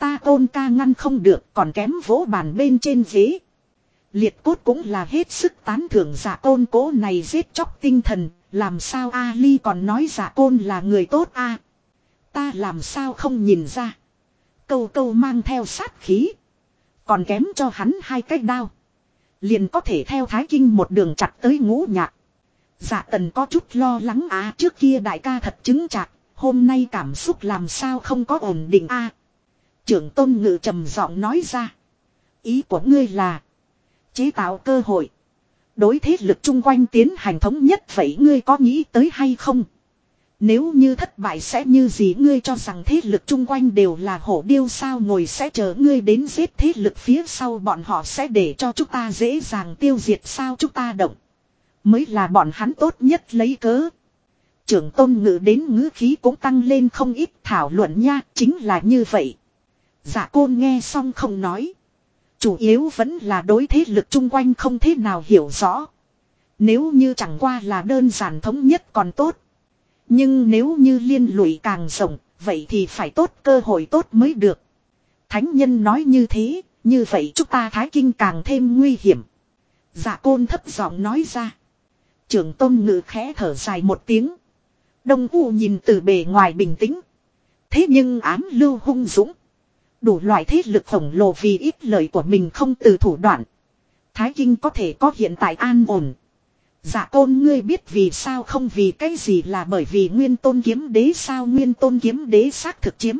Ta tôn ca ngăn không được, còn kém vỗ bàn bên trên ghế. Liệt cốt cũng là hết sức tán thưởng dạ giả tôn cố này giết chóc tinh thần. Làm sao Ali còn nói dạ giả tôn là người tốt a Ta làm sao không nhìn ra. Câu câu mang theo sát khí. Còn kém cho hắn hai cái đao. Liền có thể theo thái kinh một đường chặt tới ngũ nhạc. Dạ tần có chút lo lắng á trước kia đại ca thật chứng chặt. Hôm nay cảm xúc làm sao không có ổn định a Trưởng tôn ngự trầm giọng nói ra. Ý của ngươi là. Chế tạo cơ hội. Đối thế lực chung quanh tiến hành thống nhất vậy ngươi có nghĩ tới hay không? Nếu như thất bại sẽ như gì ngươi cho rằng thế lực chung quanh đều là hổ điêu sao ngồi sẽ chờ ngươi đến giết thế lực phía sau bọn họ sẽ để cho chúng ta dễ dàng tiêu diệt sao chúng ta động. Mới là bọn hắn tốt nhất lấy cớ. Trưởng tôn ngự đến ngữ khí cũng tăng lên không ít thảo luận nha, chính là như vậy. Dạ côn nghe xong không nói. Chủ yếu vẫn là đối thế lực chung quanh không thế nào hiểu rõ. Nếu như chẳng qua là đơn giản thống nhất còn tốt. Nhưng nếu như liên lụy càng rộng, vậy thì phải tốt cơ hội tốt mới được. Thánh nhân nói như thế, như vậy chúng ta thái kinh càng thêm nguy hiểm. Dạ côn thấp giọng nói ra. Trưởng tôn ngự khẽ thở dài một tiếng. Đông U nhìn từ bề ngoài bình tĩnh. Thế nhưng ám lưu hung dũng. Đủ loại thế lực khổng lồ vì ít lời của mình không từ thủ đoạn. Thái Kinh có thể có hiện tại an ổn. Dạ tôn ngươi biết vì sao không vì cái gì là bởi vì nguyên tôn kiếm đế sao nguyên tôn kiếm đế xác thực chiếm.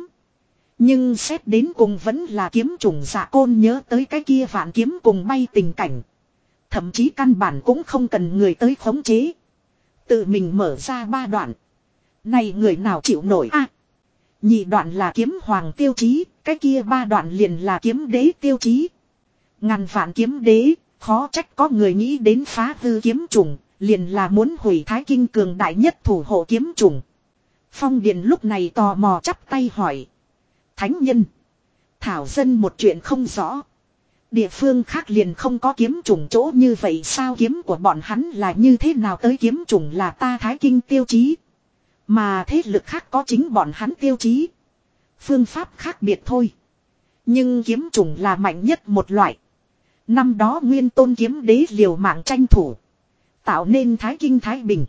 Nhưng xét đến cùng vẫn là kiếm trùng dạ côn nhớ tới cái kia vạn kiếm cùng bay tình cảnh. Thậm chí căn bản cũng không cần người tới khống chế. Tự mình mở ra ba đoạn. Này người nào chịu nổi a? nhị đoạn là kiếm hoàng tiêu chí, cái kia ba đoạn liền là kiếm đế tiêu chí. Ngàn vạn kiếm đế, khó trách có người nghĩ đến phá hư kiếm trùng, liền là muốn hủy thái kinh cường đại nhất thủ hộ kiếm trùng. Phong Điện lúc này tò mò chắp tay hỏi. Thánh nhân. Thảo dân một chuyện không rõ. Địa phương khác liền không có kiếm trùng chỗ như vậy sao kiếm của bọn hắn là như thế nào tới kiếm trùng là ta thái kinh tiêu chí. Mà thế lực khác có chính bọn hắn tiêu chí. Phương pháp khác biệt thôi. Nhưng kiếm trùng là mạnh nhất một loại. Năm đó nguyên tôn kiếm đế liều mạng tranh thủ. Tạo nên thái kinh thái bình.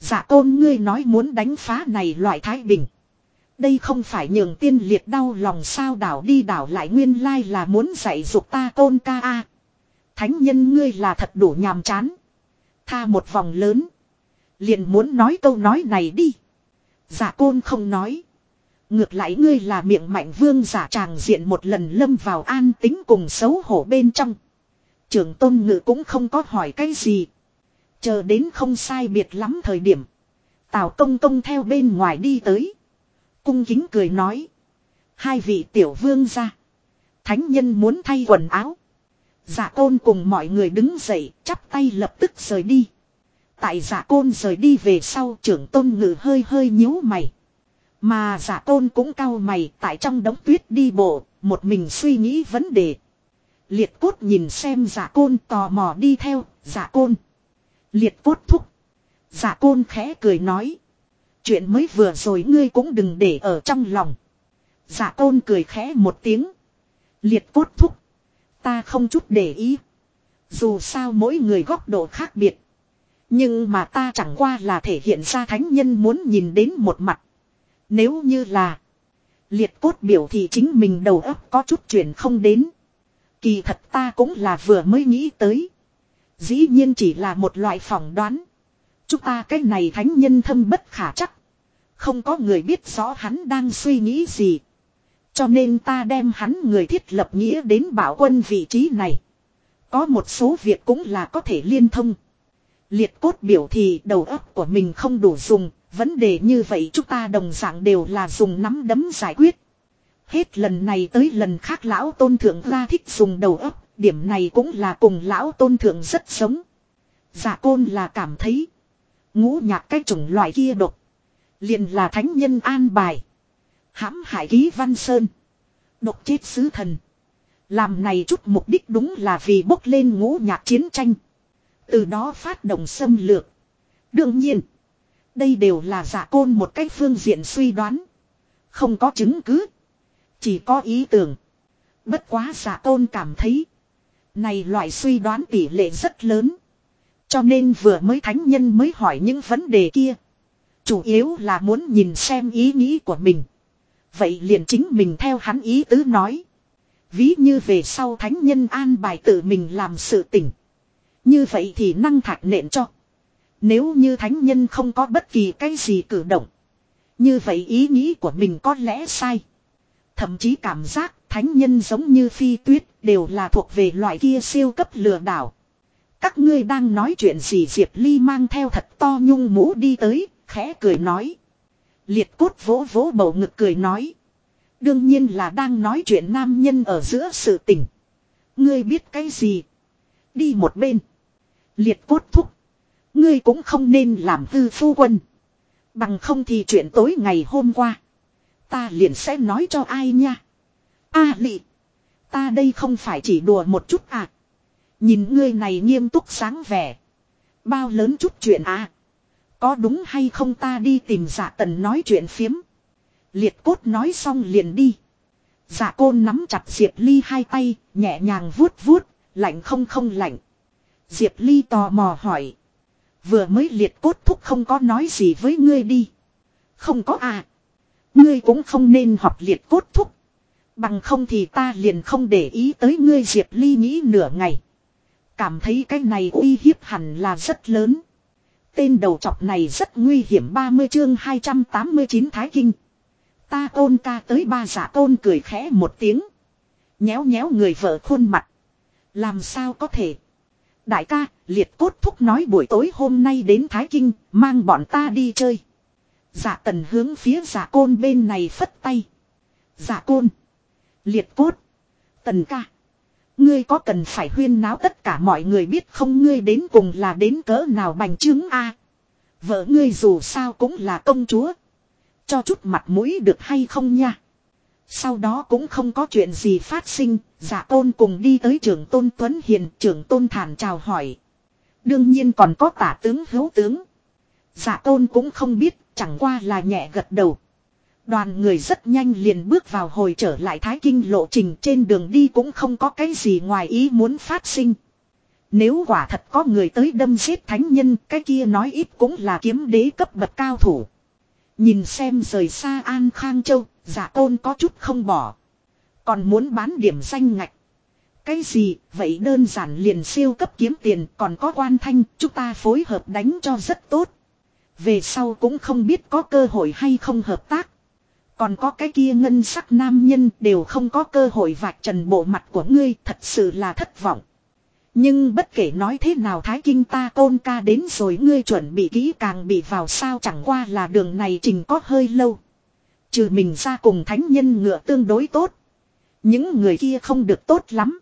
Giả tôn ngươi nói muốn đánh phá này loại thái bình. Đây không phải nhường tiên liệt đau lòng sao đảo đi đảo lại nguyên lai là muốn dạy dục ta tôn ca a. Thánh nhân ngươi là thật đủ nhàm chán. Tha một vòng lớn. Liền muốn nói câu nói này đi. Dạ Giả côn không nói. Ngược lại ngươi là miệng mạnh vương giả tràng diện một lần lâm vào an tính cùng xấu hổ bên trong. Trưởng tôn ngự cũng không có hỏi cái gì. Chờ đến không sai biệt lắm thời điểm. Tào công công theo bên ngoài đi tới. Cung kính cười nói. Hai vị tiểu vương ra. Thánh nhân muốn thay quần áo. giả tôn cùng mọi người đứng dậy, chắp tay lập tức rời đi. Tại dạ giả côn rời đi về sau trưởng tôn ngự hơi hơi nhíu mày. Mà giả tôn cũng cau mày tại trong đống tuyết đi bộ, một mình suy nghĩ vấn đề. Liệt cốt nhìn xem giả côn tò mò đi theo, giả côn. Liệt cốt thúc. Giả côn khẽ cười nói. Chuyện mới vừa rồi ngươi cũng đừng để ở trong lòng. Giả côn cười khẽ một tiếng. Liệt cốt thúc. Ta không chút để ý. Dù sao mỗi người góc độ khác biệt. Nhưng mà ta chẳng qua là thể hiện ra thánh nhân muốn nhìn đến một mặt. Nếu như là liệt cốt biểu thì chính mình đầu óc có chút chuyện không đến. Kỳ thật ta cũng là vừa mới nghĩ tới. Dĩ nhiên chỉ là một loại phỏng đoán. Chúng ta cái này thánh nhân thâm bất khả chắc. Không có người biết rõ hắn đang suy nghĩ gì. Cho nên ta đem hắn người thiết lập nghĩa đến bảo quân vị trí này. Có một số việc cũng là có thể liên thông. Liệt cốt biểu thì đầu óc của mình không đủ dùng, vấn đề như vậy chúng ta đồng dạng đều là dùng nắm đấm giải quyết. Hết lần này tới lần khác lão tôn thượng ra thích dùng đầu óc, điểm này cũng là cùng lão tôn thượng rất sống. Giả dạ côn là cảm thấy, ngũ nhạc cái chủng loại kia độc, liền là thánh nhân an bài. hãm hại ký văn sơn, độc chết sứ thần. Làm này chút mục đích đúng là vì bốc lên ngũ nhạc chiến tranh. Từ đó phát động xâm lược. Đương nhiên. Đây đều là giả côn một cách phương diện suy đoán. Không có chứng cứ. Chỉ có ý tưởng. Bất quá giả tôn cảm thấy. Này loại suy đoán tỷ lệ rất lớn. Cho nên vừa mới thánh nhân mới hỏi những vấn đề kia. Chủ yếu là muốn nhìn xem ý nghĩ của mình. Vậy liền chính mình theo hắn ý tứ nói. Ví như về sau thánh nhân an bài tự mình làm sự tỉnh. Như vậy thì năng thạc nện cho. Nếu như thánh nhân không có bất kỳ cái gì cử động. Như vậy ý nghĩ của mình có lẽ sai. Thậm chí cảm giác thánh nhân giống như phi tuyết đều là thuộc về loại kia siêu cấp lừa đảo. Các ngươi đang nói chuyện gì Diệp Ly mang theo thật to nhung mũ đi tới, khẽ cười nói. Liệt cốt vỗ vỗ bầu ngực cười nói. Đương nhiên là đang nói chuyện nam nhân ở giữa sự tình. Ngươi biết cái gì? Đi một bên. Liệt cốt thúc. Ngươi cũng không nên làm hư phu quân. Bằng không thì chuyện tối ngày hôm qua. Ta liền sẽ nói cho ai nha. A à, lị. Ta đây không phải chỉ đùa một chút à. Nhìn ngươi này nghiêm túc sáng vẻ. Bao lớn chút chuyện à. Có đúng hay không ta đi tìm giả tần nói chuyện phiếm. Liệt cốt nói xong liền đi. Giả côn nắm chặt Diệp Ly hai tay, nhẹ nhàng vuốt vuốt, lạnh không không lạnh. Diệp Ly tò mò hỏi. Vừa mới liệt cốt thúc không có nói gì với ngươi đi. Không có à. Ngươi cũng không nên học liệt cốt thúc. Bằng không thì ta liền không để ý tới ngươi Diệp Ly nghĩ nửa ngày. Cảm thấy cái này uy hiếp hẳn là rất lớn. Tên đầu chọc này rất nguy hiểm 30 chương 289 Thái Kinh. Ta tôn ca tới ba giả tôn cười khẽ một tiếng. Nhéo nhéo người vợ khuôn mặt. Làm sao có thể. Đại ca, liệt cốt thúc nói buổi tối hôm nay đến Thái Kinh, mang bọn ta đi chơi. Giả tần hướng phía giả côn bên này phất tay. Giả côn. Liệt cốt. Tần ca. Ngươi có cần phải huyên náo tất cả mọi người biết không ngươi đến cùng là đến cỡ nào bành trướng a Vợ ngươi dù sao cũng là công chúa. Cho chút mặt mũi được hay không nha. Sau đó cũng không có chuyện gì phát sinh, giả tôn cùng đi tới trưởng tôn Tuấn Hiền, trưởng tôn thản chào hỏi. Đương nhiên còn có tả tướng hữu tướng. Giả tôn cũng không biết, chẳng qua là nhẹ gật đầu. Đoàn người rất nhanh liền bước vào hồi trở lại Thái Kinh lộ trình trên đường đi cũng không có cái gì ngoài ý muốn phát sinh. Nếu quả thật có người tới đâm giết thánh nhân, cái kia nói ít cũng là kiếm đế cấp bậc cao thủ. Nhìn xem rời xa An Khang Châu, giả tôn có chút không bỏ. Còn muốn bán điểm danh ngạch. Cái gì, vậy đơn giản liền siêu cấp kiếm tiền, còn có quan thanh, chúng ta phối hợp đánh cho rất tốt. Về sau cũng không biết có cơ hội hay không hợp tác. Còn có cái kia ngân sắc nam nhân đều không có cơ hội vạch trần bộ mặt của ngươi thật sự là thất vọng. Nhưng bất kể nói thế nào Thái Kinh ta tôn ca đến rồi ngươi chuẩn bị kỹ càng bị vào sao chẳng qua là đường này trình có hơi lâu. Trừ mình ra cùng thánh nhân ngựa tương đối tốt. Những người kia không được tốt lắm.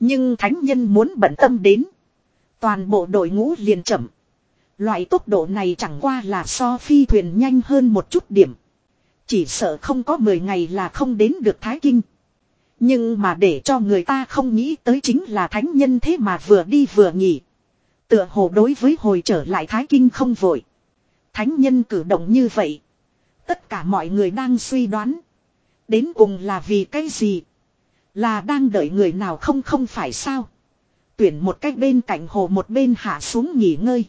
Nhưng thánh nhân muốn bận tâm đến. Toàn bộ đội ngũ liền chậm. Loại tốc độ này chẳng qua là so phi thuyền nhanh hơn một chút điểm. Chỉ sợ không có 10 ngày là không đến được Thái Kinh. Nhưng mà để cho người ta không nghĩ tới chính là thánh nhân thế mà vừa đi vừa nghỉ. Tựa hồ đối với hồi trở lại Thái Kinh không vội. Thánh nhân cử động như vậy. Tất cả mọi người đang suy đoán. Đến cùng là vì cái gì? Là đang đợi người nào không không phải sao? Tuyển một cách bên cạnh hồ một bên hạ xuống nghỉ ngơi.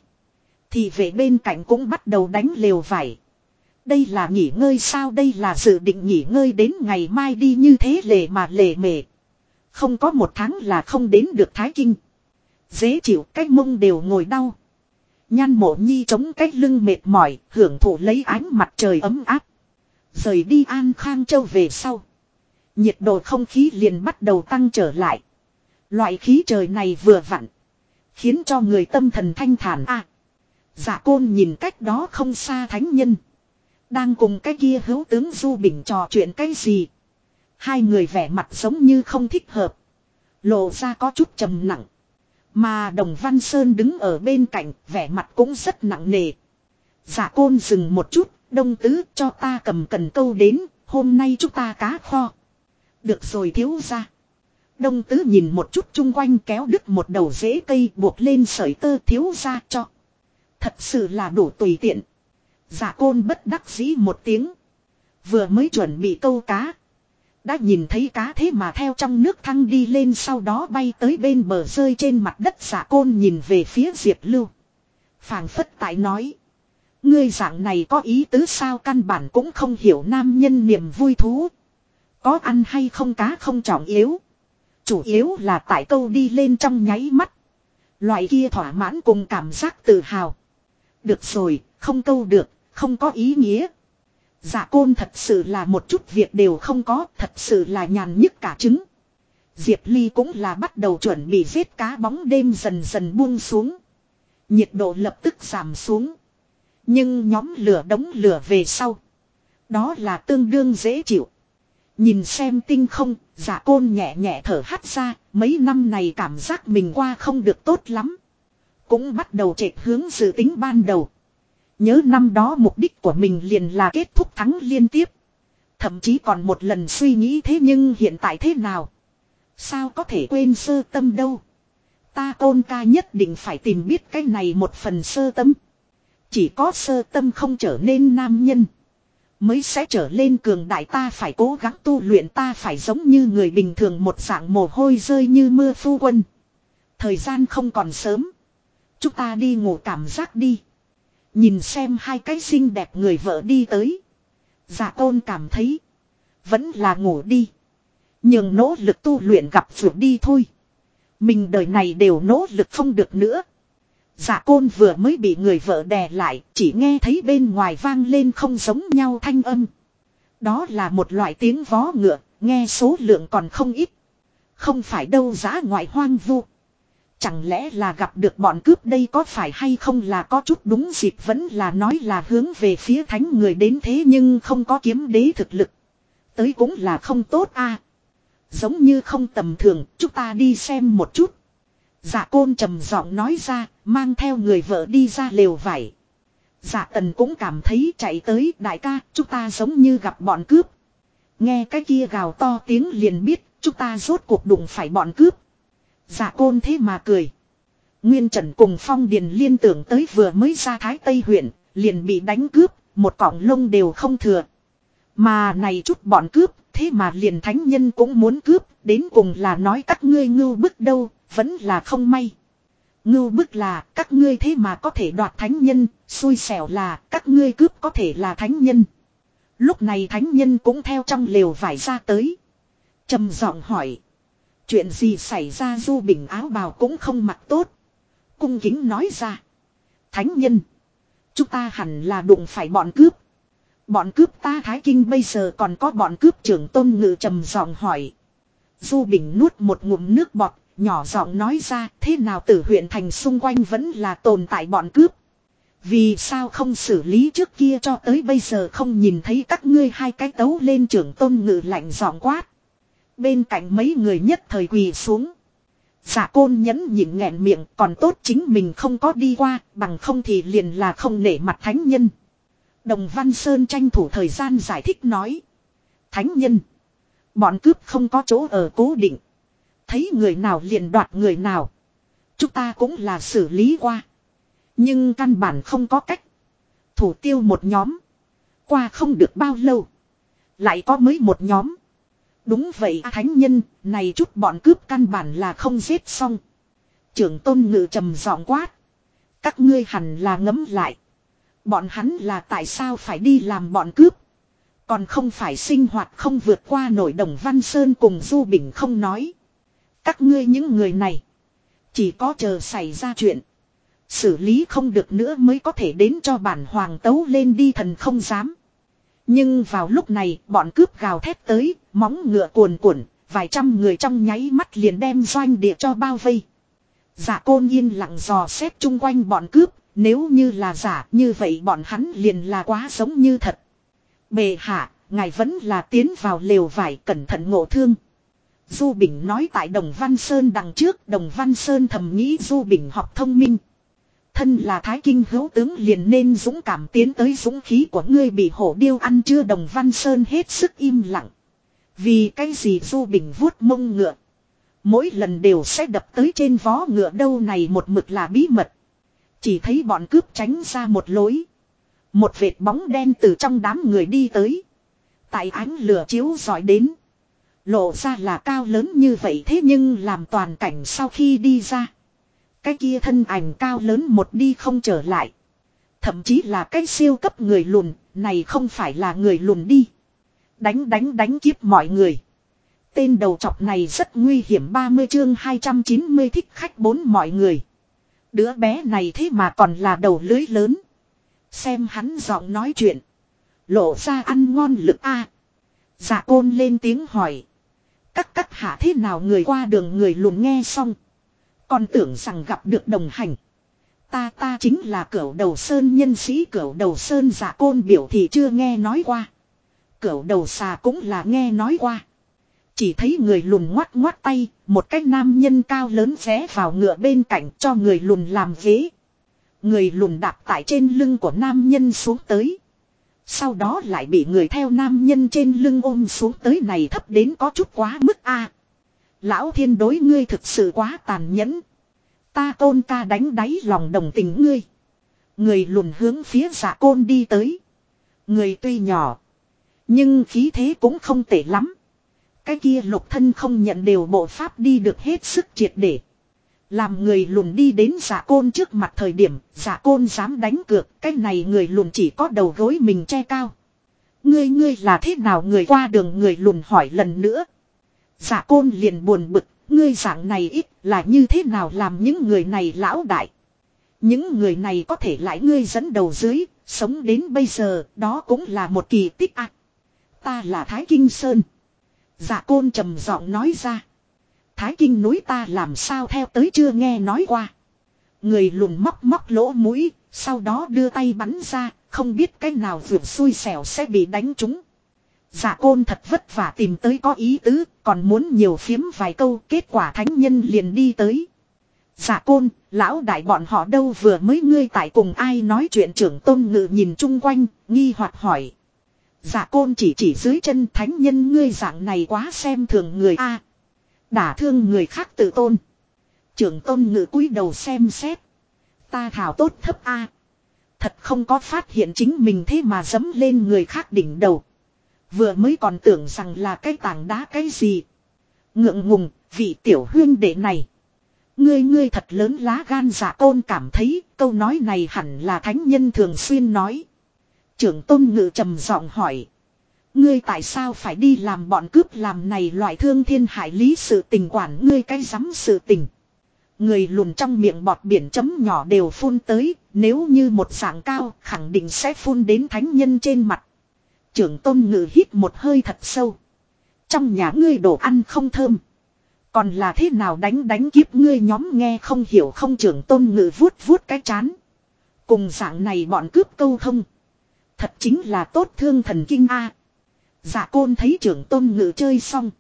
Thì về bên cạnh cũng bắt đầu đánh liều vải. Đây là nghỉ ngơi sao đây là dự định nghỉ ngơi đến ngày mai đi như thế lề mà lề mề. Không có một tháng là không đến được Thái Kinh. Dễ chịu cách mông đều ngồi đau. Nhan mộ nhi chống cách lưng mệt mỏi, hưởng thụ lấy ánh mặt trời ấm áp. Rời đi An Khang Châu về sau. Nhiệt độ không khí liền bắt đầu tăng trở lại. Loại khí trời này vừa vặn. Khiến cho người tâm thần thanh thản a. À, dạ côn nhìn cách đó không xa thánh nhân. Đang cùng cái kia hữu tướng Du Bình trò chuyện cái gì. Hai người vẻ mặt giống như không thích hợp. Lộ ra có chút trầm nặng. Mà Đồng Văn Sơn đứng ở bên cạnh, vẻ mặt cũng rất nặng nề. Giả côn dừng một chút, đông tứ cho ta cầm cần câu đến, hôm nay chúng ta cá kho. Được rồi thiếu ra. Đông tứ nhìn một chút chung quanh kéo đứt một đầu rễ cây buộc lên sợi tơ thiếu ra cho. Thật sự là đủ tùy tiện. Giả côn bất đắc dĩ một tiếng. Vừa mới chuẩn bị câu cá. Đã nhìn thấy cá thế mà theo trong nước thăng đi lên sau đó bay tới bên bờ rơi trên mặt đất giả côn nhìn về phía Diệp Lưu. phảng phất tại nói. Ngươi dạng này có ý tứ sao căn bản cũng không hiểu nam nhân niềm vui thú. Có ăn hay không cá không trọng yếu. Chủ yếu là tại câu đi lên trong nháy mắt. Loại kia thỏa mãn cùng cảm giác tự hào. Được rồi, không câu được, không có ý nghĩa. Dạ côn thật sự là một chút việc đều không có, thật sự là nhàn nhức cả trứng. Diệp Ly cũng là bắt đầu chuẩn bị giết cá bóng đêm dần dần buông xuống. Nhiệt độ lập tức giảm xuống. Nhưng nhóm lửa đống lửa về sau. Đó là tương đương dễ chịu. Nhìn xem tinh không, giả côn nhẹ nhẹ thở hắt ra, mấy năm này cảm giác mình qua không được tốt lắm. Cũng bắt đầu chạy hướng dự tính ban đầu. Nhớ năm đó mục đích của mình liền là kết thúc thắng liên tiếp. Thậm chí còn một lần suy nghĩ thế nhưng hiện tại thế nào? Sao có thể quên sơ tâm đâu? Ta côn ca nhất định phải tìm biết cái này một phần sơ tâm. Chỉ có sơ tâm không trở nên nam nhân. Mới sẽ trở lên cường đại ta phải cố gắng tu luyện ta phải giống như người bình thường một dạng mồ hôi rơi như mưa phu quân. Thời gian không còn sớm. Chúng ta đi ngủ cảm giác đi. Nhìn xem hai cái xinh đẹp người vợ đi tới. giả tôn cảm thấy. Vẫn là ngủ đi. Nhưng nỗ lực tu luyện gặp vượt đi thôi. Mình đời này đều nỗ lực không được nữa. Dạ côn vừa mới bị người vợ đè lại, chỉ nghe thấy bên ngoài vang lên không giống nhau thanh âm. Đó là một loại tiếng vó ngựa, nghe số lượng còn không ít. Không phải đâu giá ngoại hoang vu. Chẳng lẽ là gặp được bọn cướp đây có phải hay không là có chút đúng dịp vẫn là nói là hướng về phía thánh người đến thế nhưng không có kiếm đế thực lực. Tới cũng là không tốt a Giống như không tầm thường, chúng ta đi xem một chút. Dạ côn trầm giọng nói ra, mang theo người vợ đi ra lều vải. Dạ tần cũng cảm thấy chạy tới đại ca, chúng ta giống như gặp bọn cướp. Nghe cái kia gào to tiếng liền biết, chúng ta rốt cuộc đụng phải bọn cướp. Dạ côn thế mà cười. Nguyên Trần cùng Phong Điền liên tưởng tới vừa mới ra Thái Tây huyện, liền bị đánh cướp, một cọng lông đều không thừa. Mà này chút bọn cướp, thế mà liền thánh nhân cũng muốn cướp, đến cùng là nói các ngươi ngưu bức đâu, vẫn là không may. Ngưu bức là các ngươi thế mà có thể đoạt thánh nhân, xui xẻo là các ngươi cướp có thể là thánh nhân. Lúc này thánh nhân cũng theo trong lều vải ra tới. trầm giọng hỏi. Chuyện gì xảy ra du bình áo bào cũng không mặc tốt. Cung kính nói ra. Thánh nhân. Chúng ta hẳn là đụng phải bọn cướp. Bọn cướp ta Thái Kinh bây giờ còn có bọn cướp trưởng tôn ngự trầm giọng hỏi. Du Bình nuốt một ngụm nước bọt, nhỏ giọng nói ra, thế nào tử huyện thành xung quanh vẫn là tồn tại bọn cướp. Vì sao không xử lý trước kia cho tới bây giờ không nhìn thấy các ngươi hai cái tấu lên trưởng tôn ngự lạnh giọng quát. Bên cạnh mấy người nhất thời quỳ xuống. Giả côn nhẫn nhịn nghẹn miệng, còn tốt chính mình không có đi qua, bằng không thì liền là không nể mặt thánh nhân. Đồng Văn Sơn tranh thủ thời gian giải thích nói. Thánh nhân. Bọn cướp không có chỗ ở cố định. Thấy người nào liền đoạt người nào. Chúng ta cũng là xử lý qua. Nhưng căn bản không có cách. Thủ tiêu một nhóm. Qua không được bao lâu. Lại có mới một nhóm. Đúng vậy à, thánh nhân, này chút bọn cướp căn bản là không giết xong. Trưởng tôn ngự trầm giọng quát. Các ngươi hẳn là ngấm lại. Bọn hắn là tại sao phải đi làm bọn cướp. Còn không phải sinh hoạt không vượt qua nổi đồng Văn Sơn cùng Du Bình không nói. Các ngươi những người này. Chỉ có chờ xảy ra chuyện. Xử lý không được nữa mới có thể đến cho bản hoàng tấu lên đi thần không dám. Nhưng vào lúc này bọn cướp gào thét tới, móng ngựa cuồn cuộn, vài trăm người trong nháy mắt liền đem doanh địa cho bao vây. Giả côn yên lặng dò xét chung quanh bọn cướp, nếu như là giả như vậy bọn hắn liền là quá giống như thật. Bề hạ, ngài vẫn là tiến vào lều vải cẩn thận ngộ thương. Du Bình nói tại Đồng Văn Sơn đằng trước, Đồng Văn Sơn thầm nghĩ Du Bình học thông minh. Thân là Thái Kinh hữu tướng liền nên dũng cảm tiến tới dũng khí của ngươi bị hổ điêu ăn chưa Đồng Văn Sơn hết sức im lặng. Vì cái gì Du Bình vuốt mông ngựa. Mỗi lần đều sẽ đập tới trên vó ngựa đâu này một mực là bí mật. Chỉ thấy bọn cướp tránh ra một lối. Một vệt bóng đen từ trong đám người đi tới. Tại ánh lửa chiếu dọi đến. Lộ ra là cao lớn như vậy thế nhưng làm toàn cảnh sau khi đi ra. Cái kia thân ảnh cao lớn một đi không trở lại. Thậm chí là cái siêu cấp người lùn, này không phải là người lùn đi. Đánh đánh đánh kiếp mọi người. Tên đầu chọc này rất nguy hiểm 30 chương 290 thích khách bốn mọi người. Đứa bé này thế mà còn là đầu lưới lớn. Xem hắn giọng nói chuyện. Lộ ra ăn ngon lực a. À. Dạ côn lên tiếng hỏi. Các các hạ thế nào người qua đường người lùn nghe xong. Còn tưởng rằng gặp được đồng hành. Ta ta chính là cửu đầu sơn nhân sĩ cửu đầu sơn giả côn biểu thì chưa nghe nói qua. Cửu đầu xà cũng là nghe nói qua. Chỉ thấy người lùn ngoắt ngoắt tay, một cái nam nhân cao lớn vé vào ngựa bên cạnh cho người lùn làm ghế. Người lùn đạp tại trên lưng của nam nhân xuống tới. Sau đó lại bị người theo nam nhân trên lưng ôm xuống tới này thấp đến có chút quá mức a. Lão thiên đối ngươi thực sự quá tàn nhẫn. Ta tôn ca đánh đáy lòng đồng tình ngươi. Người lùn hướng phía giả côn đi tới. Người tuy nhỏ. Nhưng khí thế cũng không tệ lắm. Cái kia lục thân không nhận đều bộ pháp đi được hết sức triệt để. Làm người lùn đi đến giả côn trước mặt thời điểm, giả côn dám đánh cược, cái này người lùn chỉ có đầu gối mình che cao. Ngươi ngươi là thế nào người qua đường người lùn hỏi lần nữa. Giả côn liền buồn bực, ngươi dạng này ít là như thế nào làm những người này lão đại. Những người này có thể lại ngươi dẫn đầu dưới, sống đến bây giờ, đó cũng là một kỳ tích ạ. Ta là Thái Kinh Sơn. giả côn trầm giọng nói ra. Thái Kinh núi ta làm sao theo tới chưa nghe nói qua. Người lùn móc móc lỗ mũi, sau đó đưa tay bắn ra, không biết cái nào vượt xui xẻo sẽ bị đánh trúng. Dạ côn thật vất vả tìm tới có ý tứ, còn muốn nhiều phiếm vài câu, kết quả thánh nhân liền đi tới. Dạ côn, lão đại bọn họ đâu vừa mới ngươi tại cùng ai nói chuyện trưởng tôn ngự nhìn chung quanh, nghi hoặc hỏi. Dạ côn chỉ chỉ dưới chân thánh nhân ngươi dạng này quá xem thường người A. Đả thương người khác tự tôn. Trưởng tôn ngự cúi đầu xem xét. Ta thảo tốt thấp A. Thật không có phát hiện chính mình thế mà dấm lên người khác đỉnh đầu. Vừa mới còn tưởng rằng là cái tảng đá cái gì. Ngượng ngùng, vị tiểu huyên đệ này. Ngươi ngươi thật lớn lá gan giả tôn cảm thấy câu nói này hẳn là thánh nhân thường xuyên nói. Trưởng tôn ngự trầm giọng hỏi. Ngươi tại sao phải đi làm bọn cướp làm này loại thương thiên hại lý sự tình quản ngươi cái rắm sự tình. Người lùn trong miệng bọt biển chấm nhỏ đều phun tới, nếu như một sảng cao khẳng định sẽ phun đến thánh nhân trên mặt. Trưởng tôn ngự hít một hơi thật sâu. Trong nhà ngươi đồ ăn không thơm. Còn là thế nào đánh đánh kiếp ngươi nhóm nghe không hiểu không trưởng tôn ngự vuốt vuốt cái chán. Cùng dạng này bọn cướp câu thông. Thật chính là tốt thương thần kinh A. Dạ côn thấy trưởng tôn ngự chơi xong.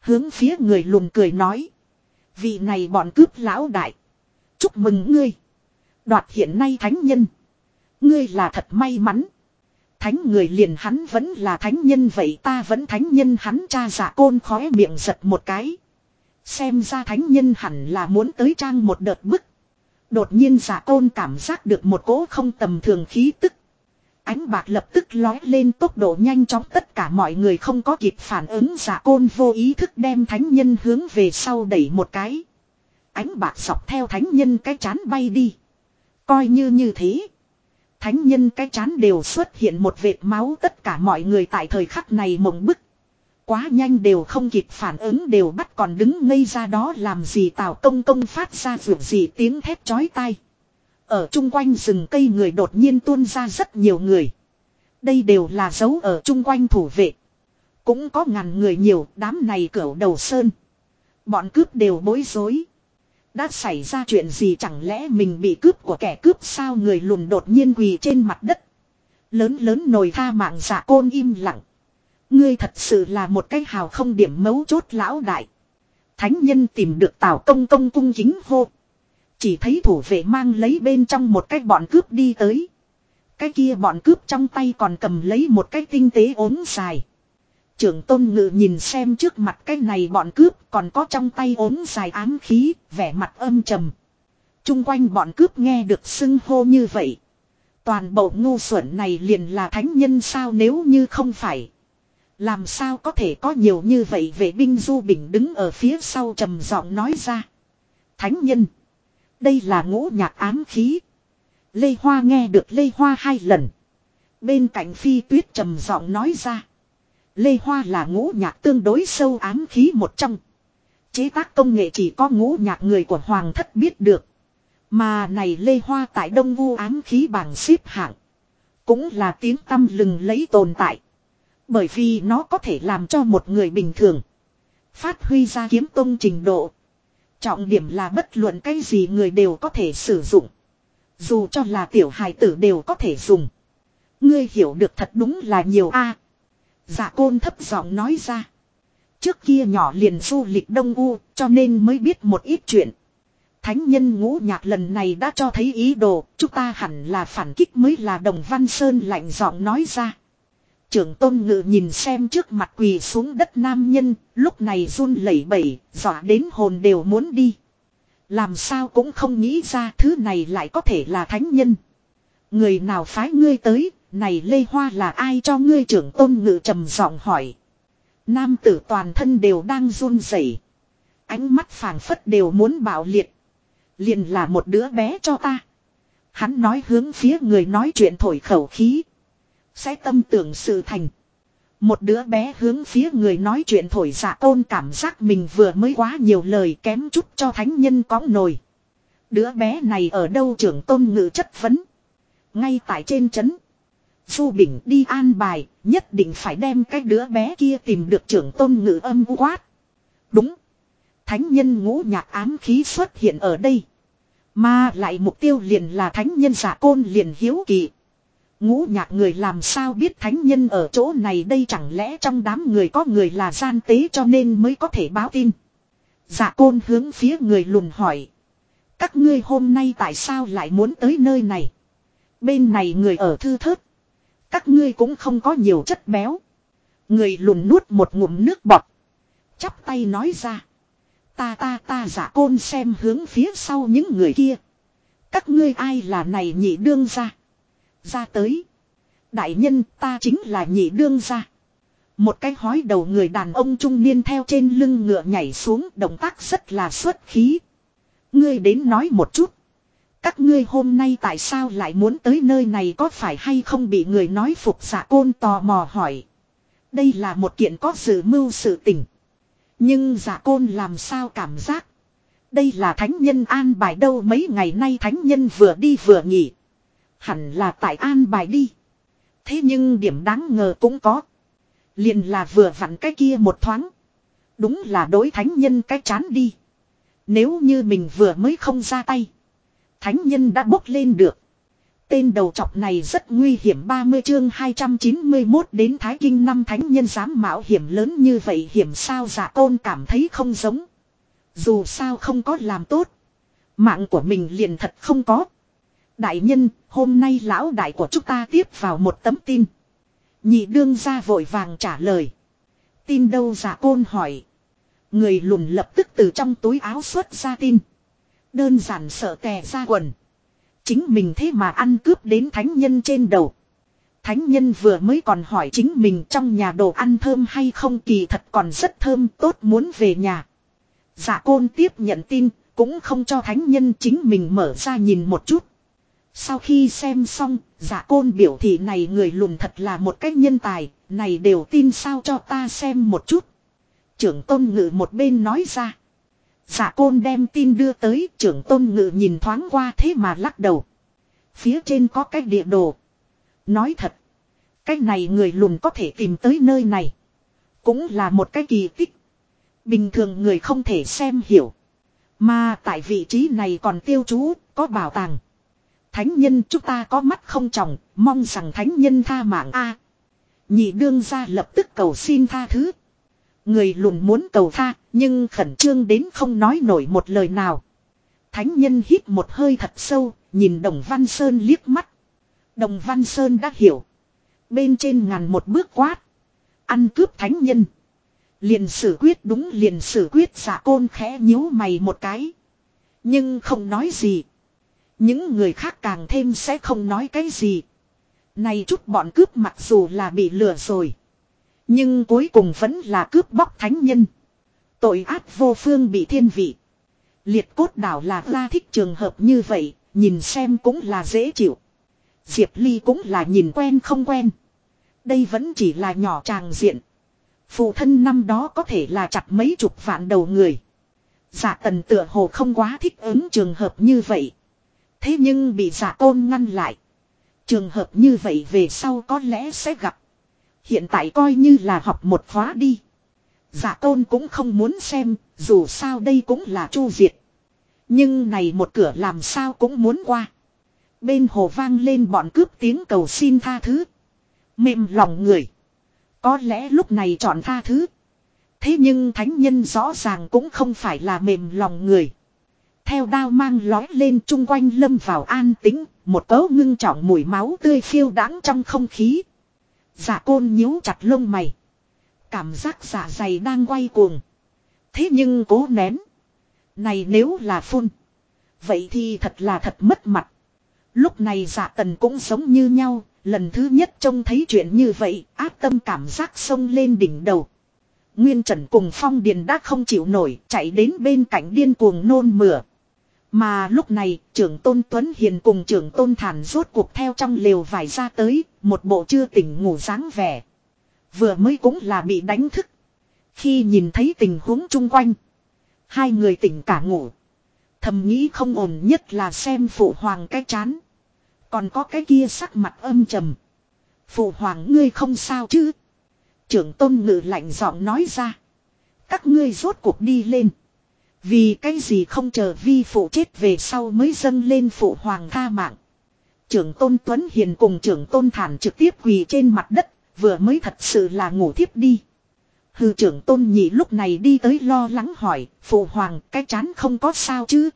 Hướng phía người lùn cười nói. Vị này bọn cướp lão đại. Chúc mừng ngươi. Đoạt hiện nay thánh nhân. Ngươi là thật may mắn. Thánh người liền hắn vẫn là thánh nhân vậy ta vẫn thánh nhân hắn cha giả côn khóe miệng giật một cái. Xem ra thánh nhân hẳn là muốn tới trang một đợt bức. Đột nhiên giả côn cảm giác được một cỗ không tầm thường khí tức. Ánh bạc lập tức lói lên tốc độ nhanh chóng, tất cả mọi người không có kịp phản ứng, giả côn vô ý thức đem thánh nhân hướng về sau đẩy một cái. Ánh bạc sọc theo thánh nhân cái chán bay đi. Coi như như thế. Thánh nhân cái chán đều xuất hiện một vệt máu, tất cả mọi người tại thời khắc này mộng bức. Quá nhanh đều không kịp phản ứng, đều bắt còn đứng ngây ra đó làm gì, tào công công phát ra rượu gì tiếng thét chói tai. Ở chung quanh rừng cây người đột nhiên tuôn ra rất nhiều người. Đây đều là dấu ở chung quanh thủ vệ. Cũng có ngàn người nhiều, đám này cửu đầu sơn. Bọn cướp đều bối rối. Đã xảy ra chuyện gì chẳng lẽ mình bị cướp của kẻ cướp sao người lùn đột nhiên quỳ trên mặt đất. Lớn lớn nồi tha mạng giả côn im lặng. Ngươi thật sự là một cái hào không điểm mấu chốt lão đại. Thánh nhân tìm được tào công công cung chính hô. Chỉ thấy thủ vệ mang lấy bên trong một cái bọn cướp đi tới. Cái kia bọn cướp trong tay còn cầm lấy một cái tinh tế ốm dài. Trưởng tôn ngự nhìn xem trước mặt cái này bọn cướp còn có trong tay ốm dài ám khí, vẻ mặt âm trầm. Trung quanh bọn cướp nghe được xưng hô như vậy. Toàn bộ ngu xuẩn này liền là thánh nhân sao nếu như không phải. Làm sao có thể có nhiều như vậy vệ binh du bình đứng ở phía sau trầm giọng nói ra. Thánh nhân. Đây là ngũ nhạc ám khí. Lê Hoa nghe được Lê Hoa hai lần. Bên cạnh phi tuyết trầm giọng nói ra. Lê Hoa là ngũ nhạc tương đối sâu ám khí một trong. Chế tác công nghệ chỉ có ngũ nhạc người của Hoàng thất biết được. Mà này Lê Hoa tại Đông Vu ám khí bảng xếp hạng. Cũng là tiếng tâm lừng lấy tồn tại. Bởi vì nó có thể làm cho một người bình thường. Phát huy ra kiếm tông trình độ. Trọng điểm là bất luận cái gì người đều có thể sử dụng. Dù cho là tiểu hài tử đều có thể dùng. Ngươi hiểu được thật đúng là nhiều a. À, dạ côn thấp giọng nói ra. Trước kia nhỏ liền du lịch Đông U cho nên mới biết một ít chuyện. Thánh nhân ngũ nhạc lần này đã cho thấy ý đồ, chúng ta hẳn là phản kích mới là đồng văn sơn lạnh giọng nói ra. Trưởng tôn ngự nhìn xem trước mặt quỳ xuống đất nam nhân, lúc này run lẩy bẩy, dọa đến hồn đều muốn đi. Làm sao cũng không nghĩ ra thứ này lại có thể là thánh nhân. Người nào phái ngươi tới, này Lê Hoa là ai cho ngươi trưởng tôn ngự trầm giọng hỏi. Nam tử toàn thân đều đang run rẩy, Ánh mắt phảng phất đều muốn bạo liệt. Liền là một đứa bé cho ta. Hắn nói hướng phía người nói chuyện thổi khẩu khí. Sẽ tâm tưởng sự thành. Một đứa bé hướng phía người nói chuyện thổi dạ tôn cảm giác mình vừa mới quá nhiều lời kém chút cho thánh nhân cóng nồi. Đứa bé này ở đâu trưởng tôn ngự chất vấn. Ngay tại trên trấn. Du Bình đi an bài, nhất định phải đem cái đứa bé kia tìm được trưởng tôn ngự âm quát. Đúng. Thánh nhân ngũ nhạc ám khí xuất hiện ở đây. Mà lại mục tiêu liền là thánh nhân giả côn liền hiếu kỳ. Ngũ nhạc người làm sao biết thánh nhân ở chỗ này đây chẳng lẽ trong đám người có người là gian tế cho nên mới có thể báo tin. Dạ côn hướng phía người lùn hỏi. Các ngươi hôm nay tại sao lại muốn tới nơi này? Bên này người ở thư thớt. Các ngươi cũng không có nhiều chất béo. Người lùn nuốt một ngụm nước bọt. Chắp tay nói ra. Ta ta ta giả côn xem hướng phía sau những người kia. Các ngươi ai là này nhị đương ra. Ra tới. Đại nhân, ta chính là nhị đương ra. Một cái hói đầu người đàn ông trung niên theo trên lưng ngựa nhảy xuống, động tác rất là xuất khí. Ngươi đến nói một chút. Các ngươi hôm nay tại sao lại muốn tới nơi này, có phải hay không bị người nói phục giả côn tò mò hỏi. Đây là một kiện có sự mưu sự tình. Nhưng giả côn làm sao cảm giác. Đây là thánh nhân an bài đâu, mấy ngày nay thánh nhân vừa đi vừa nghỉ. Hẳn là tại an bài đi. Thế nhưng điểm đáng ngờ cũng có. Liền là vừa vặn cái kia một thoáng. Đúng là đối thánh nhân cái chán đi. Nếu như mình vừa mới không ra tay. Thánh nhân đã bốc lên được. Tên đầu trọc này rất nguy hiểm 30 chương 291 đến Thái Kinh năm thánh nhân dám mạo hiểm lớn như vậy hiểm sao giả tôn cảm thấy không giống. Dù sao không có làm tốt. Mạng của mình liền thật không có. Đại nhân, hôm nay lão đại của chúng ta tiếp vào một tấm tin. Nhị đương ra vội vàng trả lời. Tin đâu giả côn hỏi. Người lùn lập tức từ trong túi áo xuất ra tin. Đơn giản sợ tè ra quần. Chính mình thế mà ăn cướp đến thánh nhân trên đầu. Thánh nhân vừa mới còn hỏi chính mình trong nhà đồ ăn thơm hay không kỳ thật còn rất thơm tốt muốn về nhà. Giả côn tiếp nhận tin, cũng không cho thánh nhân chính mình mở ra nhìn một chút. Sau khi xem xong, giả côn biểu thị này người lùn thật là một cách nhân tài, này đều tin sao cho ta xem một chút. Trưởng tôn ngự một bên nói ra. Giả côn đem tin đưa tới trưởng tôn ngự nhìn thoáng qua thế mà lắc đầu. Phía trên có cái địa đồ. Nói thật. Cái này người lùn có thể tìm tới nơi này. Cũng là một cái kỳ tích. Bình thường người không thể xem hiểu. Mà tại vị trí này còn tiêu chú, có bảo tàng. Thánh nhân chúng ta có mắt không trọng, mong rằng thánh nhân tha mạng A. Nhị đương ra lập tức cầu xin tha thứ. Người lùn muốn cầu tha, nhưng khẩn trương đến không nói nổi một lời nào. Thánh nhân hít một hơi thật sâu, nhìn Đồng Văn Sơn liếc mắt. Đồng Văn Sơn đã hiểu. Bên trên ngàn một bước quát. Ăn cướp thánh nhân. Liền xử quyết đúng liền xử quyết giả côn khẽ nhíu mày một cái. Nhưng không nói gì. Những người khác càng thêm sẽ không nói cái gì. Này chút bọn cướp mặc dù là bị lừa rồi. Nhưng cuối cùng vẫn là cướp bóc thánh nhân. Tội ác vô phương bị thiên vị. Liệt cốt đảo là ra thích trường hợp như vậy, nhìn xem cũng là dễ chịu. Diệp Ly cũng là nhìn quen không quen. Đây vẫn chỉ là nhỏ tràng diện. Phụ thân năm đó có thể là chặt mấy chục vạn đầu người. Giả tần tựa hồ không quá thích ứng trường hợp như vậy. Thế nhưng bị giả tôn ngăn lại. Trường hợp như vậy về sau có lẽ sẽ gặp. Hiện tại coi như là học một khóa đi. Giả tôn cũng không muốn xem, dù sao đây cũng là chu diệt. Nhưng này một cửa làm sao cũng muốn qua. Bên hồ vang lên bọn cướp tiếng cầu xin tha thứ. Mềm lòng người. Có lẽ lúc này chọn tha thứ. Thế nhưng thánh nhân rõ ràng cũng không phải là mềm lòng người. Theo đao mang lói lên chung quanh lâm vào an tĩnh, một cấu ngưng trọng mùi máu tươi phiêu đáng trong không khí. Giả côn nhíu chặt lông mày. Cảm giác giả dày đang quay cuồng. Thế nhưng cố nén. Này nếu là phun. Vậy thì thật là thật mất mặt. Lúc này giả tần cũng giống như nhau. Lần thứ nhất trông thấy chuyện như vậy. Áp tâm cảm giác sông lên đỉnh đầu. Nguyên Trần cùng Phong Điền đã không chịu nổi. Chạy đến bên cạnh điên cuồng nôn mửa. Mà lúc này, trưởng tôn Tuấn Hiền cùng trưởng tôn Thản rốt cuộc theo trong lều vải ra tới, một bộ chưa tỉnh ngủ dáng vẻ. Vừa mới cũng là bị đánh thức. Khi nhìn thấy tình huống chung quanh, hai người tỉnh cả ngủ. Thầm nghĩ không ổn nhất là xem phụ hoàng cái chán. Còn có cái kia sắc mặt âm trầm. Phụ hoàng ngươi không sao chứ. Trưởng tôn ngự lạnh giọng nói ra. Các ngươi rốt cuộc đi lên. Vì cái gì không chờ vi phụ chết về sau mới dâng lên phụ hoàng tha mạng. Trưởng tôn Tuấn Hiền cùng trưởng tôn Thản trực tiếp quỳ trên mặt đất, vừa mới thật sự là ngủ thiếp đi. Hư trưởng tôn nhị lúc này đi tới lo lắng hỏi, phụ hoàng cái chán không có sao chứ.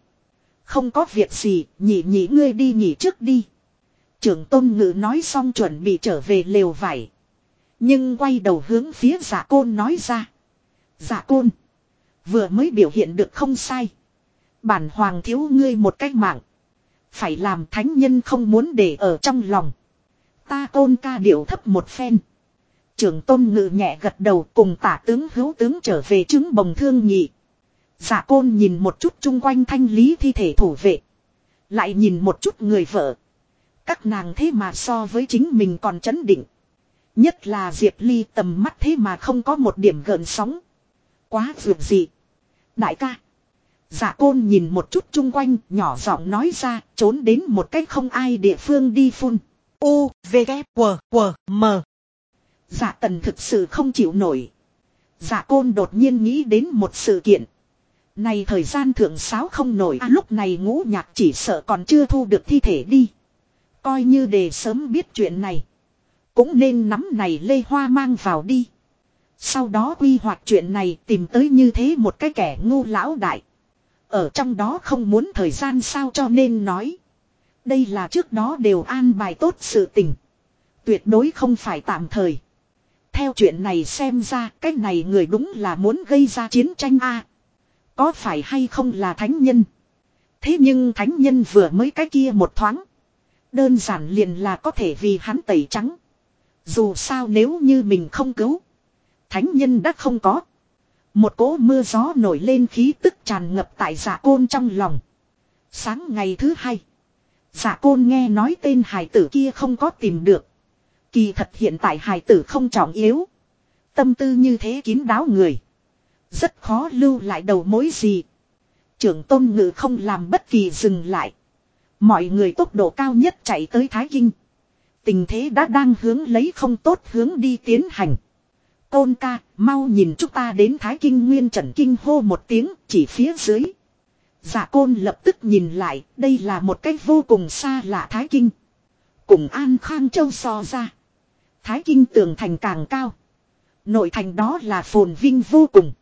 Không có việc gì, nhị nhị ngươi đi nghỉ trước đi. Trưởng tôn ngự nói xong chuẩn bị trở về lều vải. Nhưng quay đầu hướng phía giả côn nói ra. Giả côn. Vừa mới biểu hiện được không sai. Bản hoàng thiếu ngươi một cách mạng. Phải làm thánh nhân không muốn để ở trong lòng. Ta côn ca điệu thấp một phen. Trưởng tôn ngự nhẹ gật đầu cùng tả tướng hữu tướng trở về chứng bồng thương nhị. Giả côn nhìn một chút chung quanh thanh lý thi thể thủ vệ. Lại nhìn một chút người vợ. Các nàng thế mà so với chính mình còn chấn định. Nhất là Diệp Ly tầm mắt thế mà không có một điểm gợn sóng. Quá dược gì. Đại ca. Giả côn nhìn một chút chung quanh, nhỏ giọng nói ra, trốn đến một cách không ai địa phương đi phun. U, V, K, W, W, M. Giả tần thực sự không chịu nổi. Giả côn đột nhiên nghĩ đến một sự kiện. Này thời gian thượng sáo không nổi à, lúc này ngũ nhạc chỉ sợ còn chưa thu được thi thể đi. Coi như để sớm biết chuyện này. Cũng nên nắm này lê hoa mang vào đi. Sau đó quy hoạch chuyện này tìm tới như thế một cái kẻ ngu lão đại. Ở trong đó không muốn thời gian sao cho nên nói. Đây là trước đó đều an bài tốt sự tình. Tuyệt đối không phải tạm thời. Theo chuyện này xem ra, cái này người đúng là muốn gây ra chiến tranh a Có phải hay không là thánh nhân? Thế nhưng thánh nhân vừa mới cái kia một thoáng. Đơn giản liền là có thể vì hắn tẩy trắng. Dù sao nếu như mình không cứu. Thánh nhân đã không có. Một cỗ mưa gió nổi lên khí tức tràn ngập tại giả côn trong lòng. Sáng ngày thứ hai. Giả côn nghe nói tên hải tử kia không có tìm được. Kỳ thật hiện tại hải tử không trọng yếu. Tâm tư như thế kín đáo người. Rất khó lưu lại đầu mối gì. Trưởng tôn ngự không làm bất kỳ dừng lại. Mọi người tốc độ cao nhất chạy tới Thái Kinh. Tình thế đã đang hướng lấy không tốt hướng đi tiến hành. Côn ca, mau nhìn chúng ta đến Thái Kinh Nguyên Trần Kinh hô một tiếng, chỉ phía dưới. Giả côn lập tức nhìn lại, đây là một cách vô cùng xa lạ Thái Kinh. Cùng An Khang Châu so ra. Thái Kinh tường thành càng cao. Nội thành đó là phồn vinh vô cùng.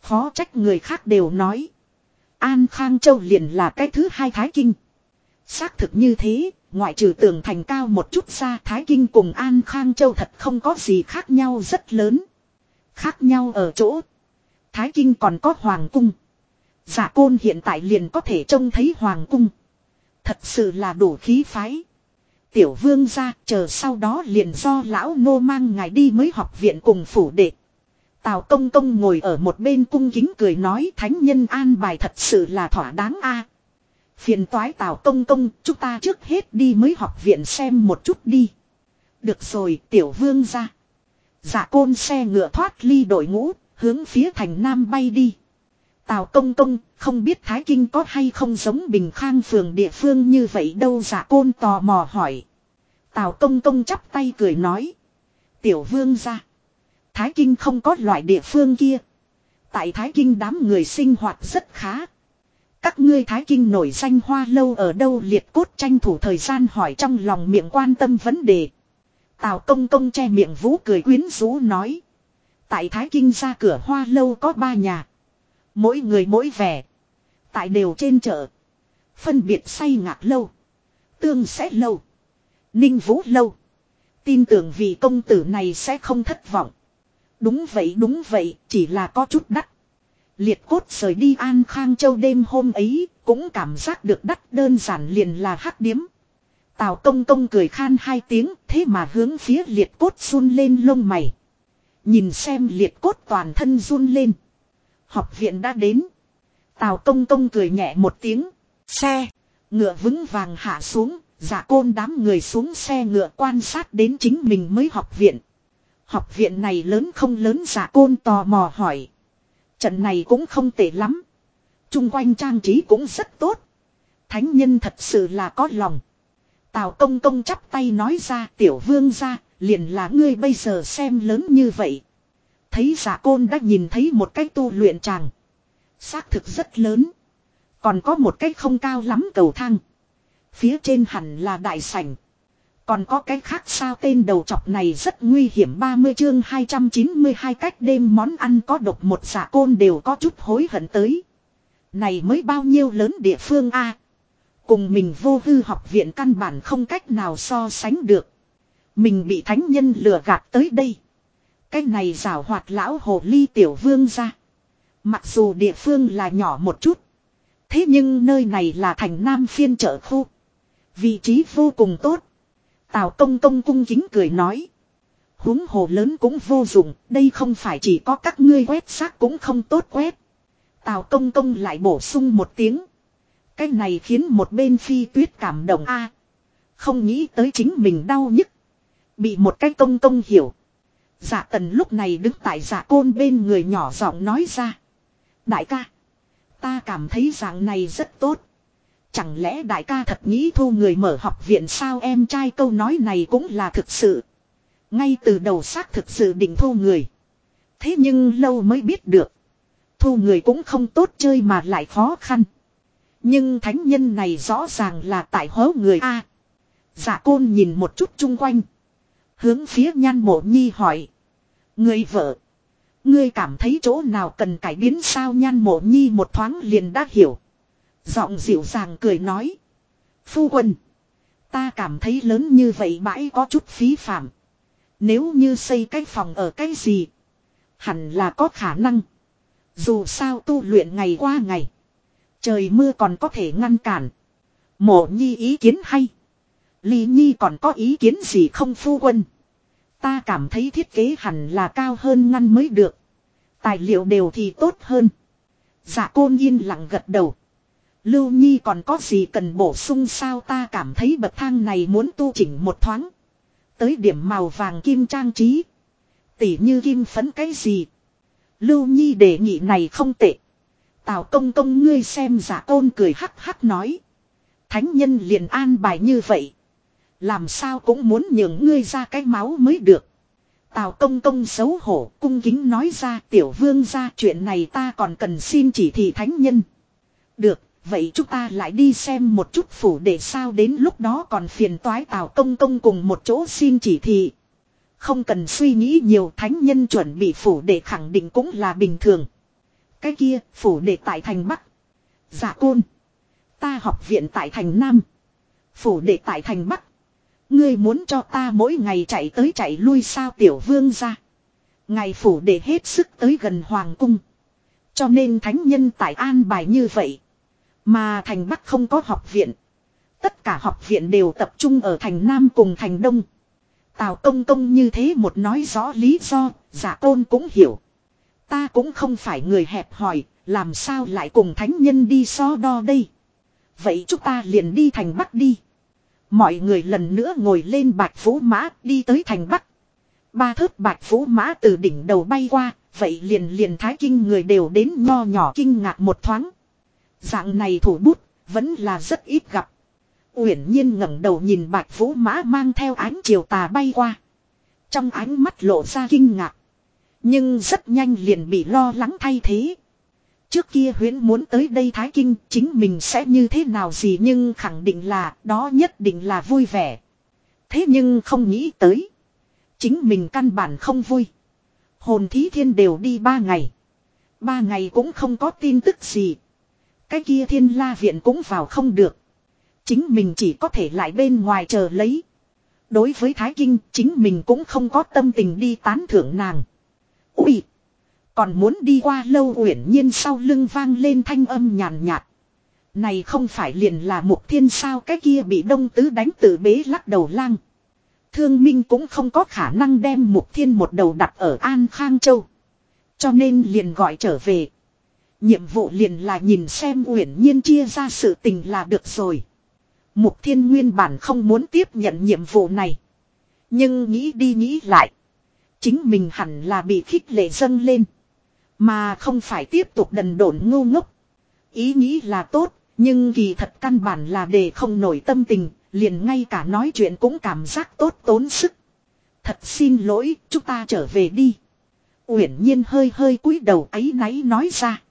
Khó trách người khác đều nói. An Khang Châu liền là cái thứ hai Thái Kinh. Xác thực như thế, ngoại trừ tường thành cao một chút xa, Thái Kinh cùng An Khang Châu thật không có gì khác nhau rất lớn. Khác nhau ở chỗ. Thái Kinh còn có Hoàng Cung. Giả côn hiện tại liền có thể trông thấy Hoàng Cung. Thật sự là đủ khí phái. Tiểu vương ra, chờ sau đó liền do lão nô mang ngài đi mới học viện cùng phủ đệ. Tào công công ngồi ở một bên cung kính cười nói, thánh nhân an bài thật sự là thỏa đáng a Phiền toái tào công công, chúng ta trước hết đi mới học viện xem một chút đi. Được rồi, tiểu vương ra. Dạ côn xe ngựa thoát ly đội ngũ, hướng phía thành nam bay đi. Tào công công, không biết Thái Kinh có hay không giống bình khang phường địa phương như vậy đâu dạ côn tò mò hỏi. Tào công công chắp tay cười nói. Tiểu vương ra. Thái Kinh không có loại địa phương kia. Tại Thái Kinh đám người sinh hoạt rất khá. Các ngươi Thái Kinh nổi danh hoa lâu ở đâu liệt cốt tranh thủ thời gian hỏi trong lòng miệng quan tâm vấn đề. Tào công công che miệng vũ cười quyến rũ nói. Tại Thái Kinh ra cửa hoa lâu có ba nhà. Mỗi người mỗi vẻ. Tại đều trên chợ. Phân biệt say ngạc lâu. Tương sẽ lâu. Ninh vũ lâu. Tin tưởng vì công tử này sẽ không thất vọng. Đúng vậy đúng vậy, chỉ là có chút đắt. Liệt cốt rời đi An Khang Châu đêm hôm ấy, cũng cảm giác được đắt đơn giản liền là hắc điếm. Tào công công cười khan hai tiếng, thế mà hướng phía liệt cốt run lên lông mày. Nhìn xem liệt cốt toàn thân run lên. Học viện đã đến. Tào công công cười nhẹ một tiếng. Xe. Ngựa vững vàng hạ xuống. Giả côn đám người xuống xe ngựa quan sát đến chính mình mới học viện. Học viện này lớn không lớn giả côn tò mò hỏi. Trận này cũng không tệ lắm. Trung quanh trang trí cũng rất tốt. Thánh nhân thật sự là có lòng. Tào công công chắp tay nói ra tiểu vương ra, liền là ngươi bây giờ xem lớn như vậy. Thấy giả côn đã nhìn thấy một cái tu luyện tràng. Xác thực rất lớn. Còn có một cái không cao lắm cầu thang. Phía trên hẳn là đại sảnh. Còn có cái khác sao tên đầu chọc này rất nguy hiểm 30 chương 292 cách đêm món ăn có độc một giả côn đều có chút hối hận tới. Này mới bao nhiêu lớn địa phương a Cùng mình vô hư học viện căn bản không cách nào so sánh được. Mình bị thánh nhân lừa gạt tới đây. Cái này rào hoạt lão hồ ly tiểu vương ra. Mặc dù địa phương là nhỏ một chút. Thế nhưng nơi này là thành nam phiên chợ khu. Vị trí vô cùng tốt. Tào công công cung kính cười nói. huống hồ lớn cũng vô dụng, đây không phải chỉ có các ngươi quét xác cũng không tốt quét. Tào công công lại bổ sung một tiếng. Cái này khiến một bên phi tuyết cảm động a Không nghĩ tới chính mình đau nhức. Bị một cái công công hiểu. Dạ tần lúc này đứng tại dạ côn bên người nhỏ giọng nói ra. Đại ca. Ta cảm thấy dạng này rất tốt. Chẳng lẽ đại ca thật nghĩ thu người mở học viện sao em trai câu nói này cũng là thực sự. Ngay từ đầu xác thực sự định thu người. Thế nhưng lâu mới biết được. Thu người cũng không tốt chơi mà lại khó khăn. Nhưng thánh nhân này rõ ràng là tại hố người A. À, dạ côn nhìn một chút chung quanh. Hướng phía nhan mộ nhi hỏi. Người vợ. Ngươi cảm thấy chỗ nào cần cải biến sao nhan mộ nhi một thoáng liền đã hiểu. Giọng dịu dàng cười nói. Phu quân. Ta cảm thấy lớn như vậy bãi có chút phí phạm. Nếu như xây cái phòng ở cái gì. Hẳn là có khả năng. Dù sao tu luyện ngày qua ngày. Trời mưa còn có thể ngăn cản. Mộ nhi ý kiến hay. Lý nhi còn có ý kiến gì không phu quân. Ta cảm thấy thiết kế hẳn là cao hơn ngăn mới được. Tài liệu đều thì tốt hơn. Dạ côn yên lặng gật đầu. Lưu Nhi còn có gì cần bổ sung sao ta cảm thấy bậc thang này muốn tu chỉnh một thoáng. Tới điểm màu vàng kim trang trí. Tỉ như kim phấn cái gì. Lưu Nhi đề nghị này không tệ. Tào công công ngươi xem giả côn cười hắc hắc nói. Thánh nhân liền an bài như vậy. Làm sao cũng muốn nhường ngươi ra cái máu mới được. Tào công công xấu hổ cung kính nói ra tiểu vương ra chuyện này ta còn cần xin chỉ thị thánh nhân. Được, vậy chúng ta lại đi xem một chút phủ để sao đến lúc đó còn phiền toái tào công công cùng một chỗ xin chỉ thị. Không cần suy nghĩ nhiều thánh nhân chuẩn bị phủ để khẳng định cũng là bình thường. Cái kia, phủ để tại thành Bắc. Giả côn. Ta học viện tại thành Nam. Phủ để tại thành Bắc. Ngươi muốn cho ta mỗi ngày chạy tới chạy lui sao tiểu vương ra. Ngày phủ để hết sức tới gần hoàng cung. Cho nên thánh nhân tại an bài như vậy. Mà thành Bắc không có học viện. Tất cả học viện đều tập trung ở thành Nam cùng thành Đông. Tào công công như thế một nói rõ lý do, giả tôn cũng hiểu. Ta cũng không phải người hẹp hòi, làm sao lại cùng thánh nhân đi so đo đây. Vậy chúng ta liền đi thành Bắc đi. Mọi người lần nữa ngồi lên bạch vũ mã đi tới thành Bắc. Ba thớt bạch vũ mã từ đỉnh đầu bay qua, vậy liền liền thái kinh người đều đến nho nhỏ kinh ngạc một thoáng. Dạng này thủ bút, vẫn là rất ít gặp. Uyển nhiên ngẩng đầu nhìn bạch vũ mã mang theo ánh chiều tà bay qua. Trong ánh mắt lộ ra kinh ngạc. Nhưng rất nhanh liền bị lo lắng thay thế. Trước kia huyến muốn tới đây Thái Kinh chính mình sẽ như thế nào gì nhưng khẳng định là đó nhất định là vui vẻ. Thế nhưng không nghĩ tới. Chính mình căn bản không vui. Hồn thí thiên đều đi ba ngày. Ba ngày cũng không có tin tức gì. Cái kia thiên la viện cũng vào không được. Chính mình chỉ có thể lại bên ngoài chờ lấy. Đối với Thái Kinh, chính mình cũng không có tâm tình đi tán thưởng nàng. Ui! Còn muốn đi qua lâu uyển nhiên sau lưng vang lên thanh âm nhàn nhạt. Này không phải liền là mục thiên sao cái kia bị đông tứ đánh tử bế lắc đầu lang. Thương Minh cũng không có khả năng đem mục thiên một đầu đặt ở An Khang Châu. Cho nên liền gọi trở về. Nhiệm vụ liền là nhìn xem uyển nhiên chia ra sự tình là được rồi. Mục thiên nguyên bản không muốn tiếp nhận nhiệm vụ này. Nhưng nghĩ đi nghĩ lại. Chính mình hẳn là bị khích lệ dâng lên. Mà không phải tiếp tục đần độn ngu ngốc. Ý nghĩ là tốt, nhưng kỳ thật căn bản là để không nổi tâm tình, liền ngay cả nói chuyện cũng cảm giác tốt tốn sức. Thật xin lỗi, chúng ta trở về đi. Uyển nhiên hơi hơi cúi đầu ấy náy nói ra.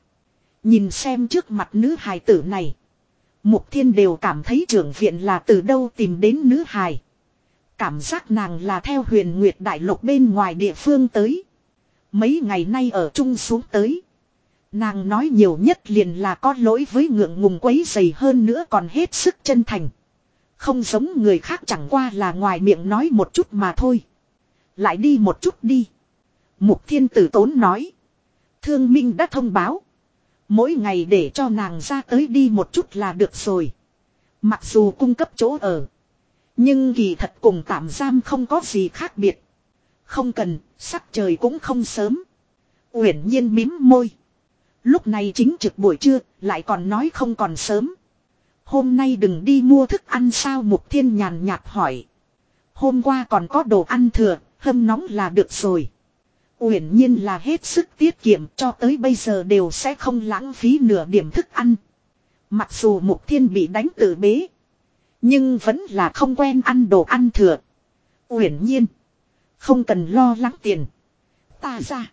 Nhìn xem trước mặt nữ hài tử này. Mục thiên đều cảm thấy trưởng viện là từ đâu tìm đến nữ hài. Cảm giác nàng là theo huyền nguyệt đại lục bên ngoài địa phương tới. Mấy ngày nay ở chung xuống tới. Nàng nói nhiều nhất liền là có lỗi với ngượng ngùng quấy dày hơn nữa còn hết sức chân thành. Không giống người khác chẳng qua là ngoài miệng nói một chút mà thôi. Lại đi một chút đi. Mục thiên tử tốn nói. Thương Minh đã thông báo. Mỗi ngày để cho nàng ra tới đi một chút là được rồi. Mặc dù cung cấp chỗ ở. Nhưng kỳ thật cùng tạm giam không có gì khác biệt. Không cần, sắc trời cũng không sớm. Uyển nhiên mím môi. Lúc này chính trực buổi trưa, lại còn nói không còn sớm. Hôm nay đừng đi mua thức ăn sao Mục Thiên nhàn nhạt hỏi. Hôm qua còn có đồ ăn thừa, hâm nóng là được rồi. Uyển nhiên là hết sức tiết kiệm, cho tới bây giờ đều sẽ không lãng phí nửa điểm thức ăn. Mặc dù Mục Thiên bị đánh tử bế. Nhưng vẫn là không quen ăn đồ ăn thừa. Uyển nhiên. Không cần lo lắng tiền. Ta ra.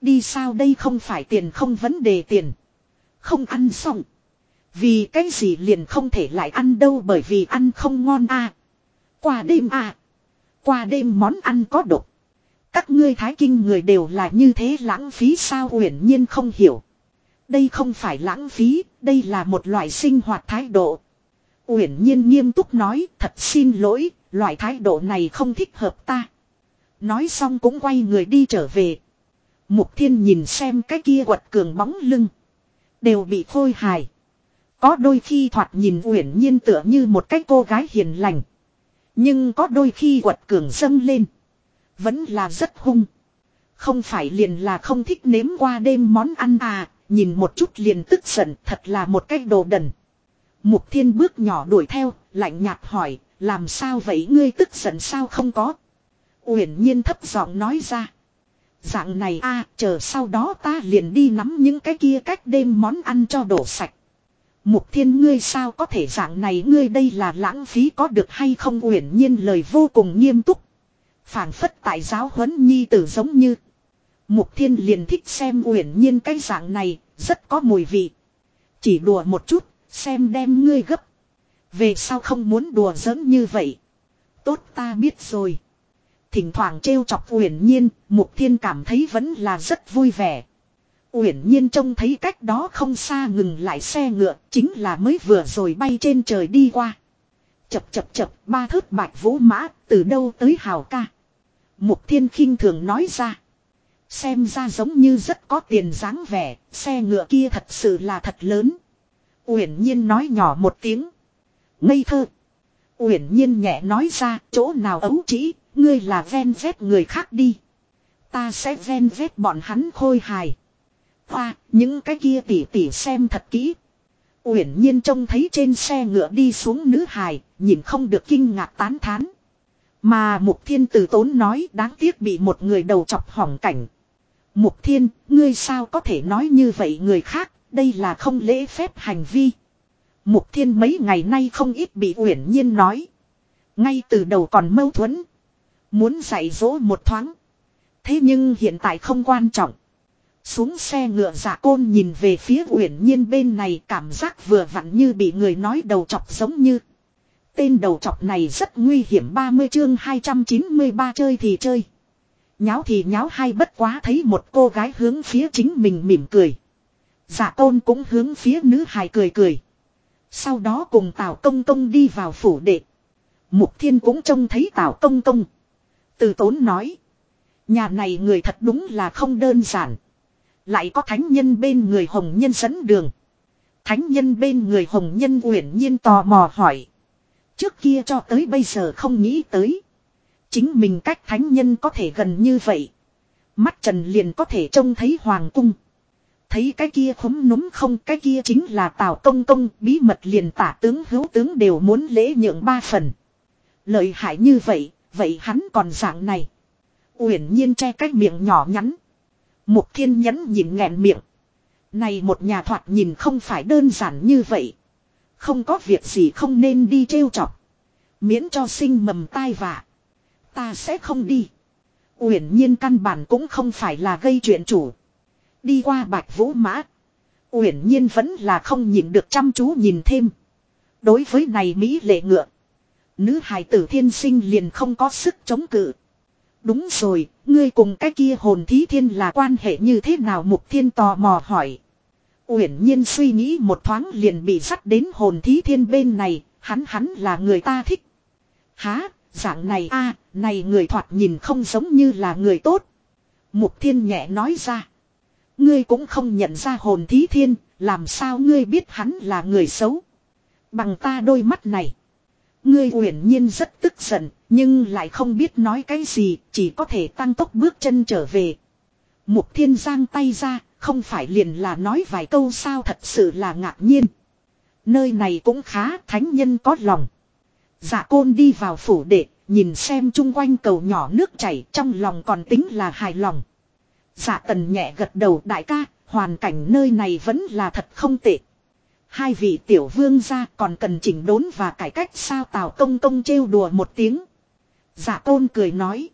Đi sao đây không phải tiền không vấn đề tiền. Không ăn xong. Vì cái gì liền không thể lại ăn đâu bởi vì ăn không ngon à. Qua đêm à. Qua đêm món ăn có độc. Các ngươi thái kinh người đều là như thế lãng phí sao uyển nhiên không hiểu. Đây không phải lãng phí, đây là một loại sinh hoạt thái độ. Uyển nhiên nghiêm túc nói, thật xin lỗi, loại thái độ này không thích hợp ta. Nói xong cũng quay người đi trở về. Mục thiên nhìn xem cái kia quật cường bóng lưng. Đều bị khôi hài. Có đôi khi thoạt nhìn uyển nhiên tựa như một cái cô gái hiền lành. Nhưng có đôi khi quật cường dâng lên. Vẫn là rất hung. Không phải liền là không thích nếm qua đêm món ăn à, nhìn một chút liền tức giận thật là một cái đồ đần. Mục thiên bước nhỏ đuổi theo, lạnh nhạt hỏi, làm sao vậy ngươi tức giận sao không có. Uyển nhiên thấp giọng nói ra. Dạng này a chờ sau đó ta liền đi nắm những cái kia cách đêm món ăn cho đổ sạch. Mục thiên ngươi sao có thể dạng này ngươi đây là lãng phí có được hay không uyển nhiên lời vô cùng nghiêm túc phảng phất tại giáo huấn nhi tử giống như. Mục thiên liền thích xem uyển nhiên cái dạng này, rất có mùi vị. Chỉ đùa một chút, xem đem ngươi gấp. Về sao không muốn đùa giỡn như vậy. Tốt ta biết rồi. Thỉnh thoảng trêu chọc Uyển Nhiên, Mục Thiên cảm thấy vẫn là rất vui vẻ. Uyển Nhiên trông thấy cách đó không xa ngừng lại xe ngựa, chính là mới vừa rồi bay trên trời đi qua. Chập chập chập, ba thớt bạch vũ mã, từ đâu tới hào ca. Mục Thiên khinh thường nói ra. Xem ra giống như rất có tiền dáng vẻ, xe ngựa kia thật sự là thật lớn. Uyển Nhiên nói nhỏ một tiếng. Ngây thơ. Uyển Nhiên nhẹ nói ra, chỗ nào ấu trĩ, Ngươi là ven vét người khác đi. Ta sẽ ven vét bọn hắn khôi hài. Hoa, những cái kia tỉ tỉ xem thật kỹ. Uyển nhiên trông thấy trên xe ngựa đi xuống nữ hài, nhìn không được kinh ngạc tán thán. Mà Mục Thiên từ tốn nói đáng tiếc bị một người đầu chọc hỏng cảnh. Mục Thiên, ngươi sao có thể nói như vậy người khác, đây là không lễ phép hành vi. Mục Thiên mấy ngày nay không ít bị Uyển Nhiên nói. Ngay từ đầu còn mâu thuẫn. Muốn dạy dỗ một thoáng. Thế nhưng hiện tại không quan trọng. Xuống xe ngựa giả côn nhìn về phía uyển nhiên bên này cảm giác vừa vặn như bị người nói đầu chọc giống như. Tên đầu chọc này rất nguy hiểm 30 chương 293 chơi thì chơi. Nháo thì nháo hay bất quá thấy một cô gái hướng phía chính mình mỉm cười. Giả tôn cũng hướng phía nữ hài cười cười. Sau đó cùng Tào Công Công đi vào phủ đệ. Mục Thiên cũng trông thấy Tào Công Công. Từ tốn nói. Nhà này người thật đúng là không đơn giản. Lại có thánh nhân bên người hồng nhân dẫn đường. Thánh nhân bên người hồng nhân uyển nhiên tò mò hỏi. Trước kia cho tới bây giờ không nghĩ tới. Chính mình cách thánh nhân có thể gần như vậy. Mắt trần liền có thể trông thấy hoàng cung. Thấy cái kia khúm núm không cái kia chính là Tào Công Công bí mật liền tả tướng hữu tướng đều muốn lễ nhượng ba phần. Lợi hại như vậy, vậy hắn còn dạng này. Uyển nhiên che cái miệng nhỏ nhắn. Mục thiên nhẫn nhìn nghẹn miệng. Này một nhà thoạt nhìn không phải đơn giản như vậy. Không có việc gì không nên đi trêu chọc. Miễn cho sinh mầm tai vạ. Ta sẽ không đi. Uyển nhiên căn bản cũng không phải là gây chuyện chủ. Đi qua bạch vũ mã. Uyển nhiên vẫn là không nhìn được chăm chú nhìn thêm. Đối với này Mỹ lệ ngựa. Nữ hài tử thiên sinh liền không có sức chống cự. Đúng rồi, ngươi cùng cái kia hồn thí thiên là quan hệ như thế nào mục thiên tò mò hỏi. Uyển nhiên suy nghĩ một thoáng liền bị dắt đến hồn thí thiên bên này, hắn hắn là người ta thích. Há, dạng này a này người thoạt nhìn không giống như là người tốt. Mục thiên nhẹ nói ra. Ngươi cũng không nhận ra hồn thí thiên, làm sao ngươi biết hắn là người xấu. Bằng ta đôi mắt này. Ngươi uyển nhiên rất tức giận, nhưng lại không biết nói cái gì, chỉ có thể tăng tốc bước chân trở về. Mục thiên giang tay ra, không phải liền là nói vài câu sao thật sự là ngạc nhiên. Nơi này cũng khá, thánh nhân có lòng. Dạ côn đi vào phủ đệ, nhìn xem chung quanh cầu nhỏ nước chảy trong lòng còn tính là hài lòng. Dạ tần nhẹ gật đầu đại ca, hoàn cảnh nơi này vẫn là thật không tệ. Hai vị tiểu vương gia còn cần chỉnh đốn và cải cách sao Tào Công Công trêu đùa một tiếng. Dạ tôn cười nói.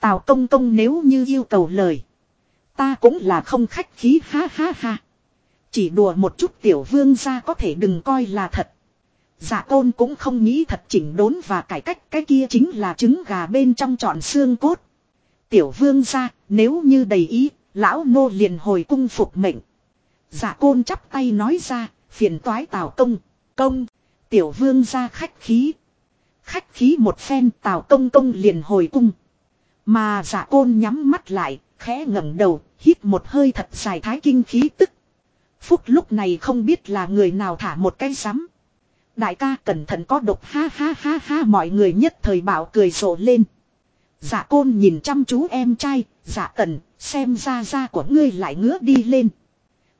Tào Công Công nếu như yêu cầu lời. Ta cũng là không khách khí ha ha ha. Chỉ đùa một chút tiểu vương gia có thể đừng coi là thật. Dạ tôn cũng không nghĩ thật chỉnh đốn và cải cách cái kia chính là trứng gà bên trong trọn xương cốt. Tiểu vương gia nếu như đầy ý, lão nô liền hồi cung phục mệnh. Dạ côn chắp tay nói ra, phiền toái tào công, công, tiểu vương gia khách khí. Khách khí một phen tào công công liền hồi cung. Mà dạ giả côn nhắm mắt lại, khẽ ngẩng đầu, hít một hơi thật dài thái kinh khí tức. Phúc lúc này không biết là người nào thả một cái sắm. Đại ca cẩn thận có độc ha ha ha ha mọi người nhất thời bảo cười rộ lên. dạ côn nhìn chăm chú em trai, dạ tần, xem ra da của ngươi lại ngứa đi lên.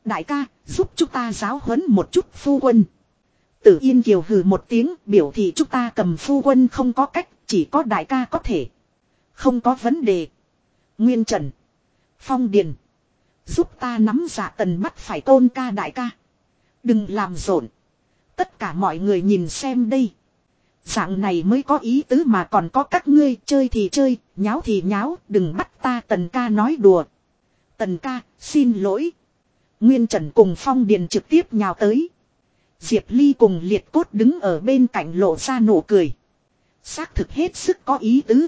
Đại ca, giúp chúng ta giáo huấn một chút phu quân. Tử Yên Kiều hừ một tiếng biểu thị chúng ta cầm phu quân không có cách, chỉ có đại ca có thể. Không có vấn đề. Nguyên Trần. Phong Điền. Giúp ta nắm giả tần mắt phải tôn ca đại ca. Đừng làm rộn. Tất cả mọi người nhìn xem đây. Dạng này mới có ý tứ mà còn có các ngươi chơi thì chơi, nháo thì nháo, đừng bắt ta tần ca nói đùa. Tần ca, xin lỗi. Nguyên Trần cùng Phong Điền trực tiếp nhào tới. Diệp Ly cùng liệt cốt đứng ở bên cạnh lộ ra nụ cười. Xác thực hết sức có ý tứ.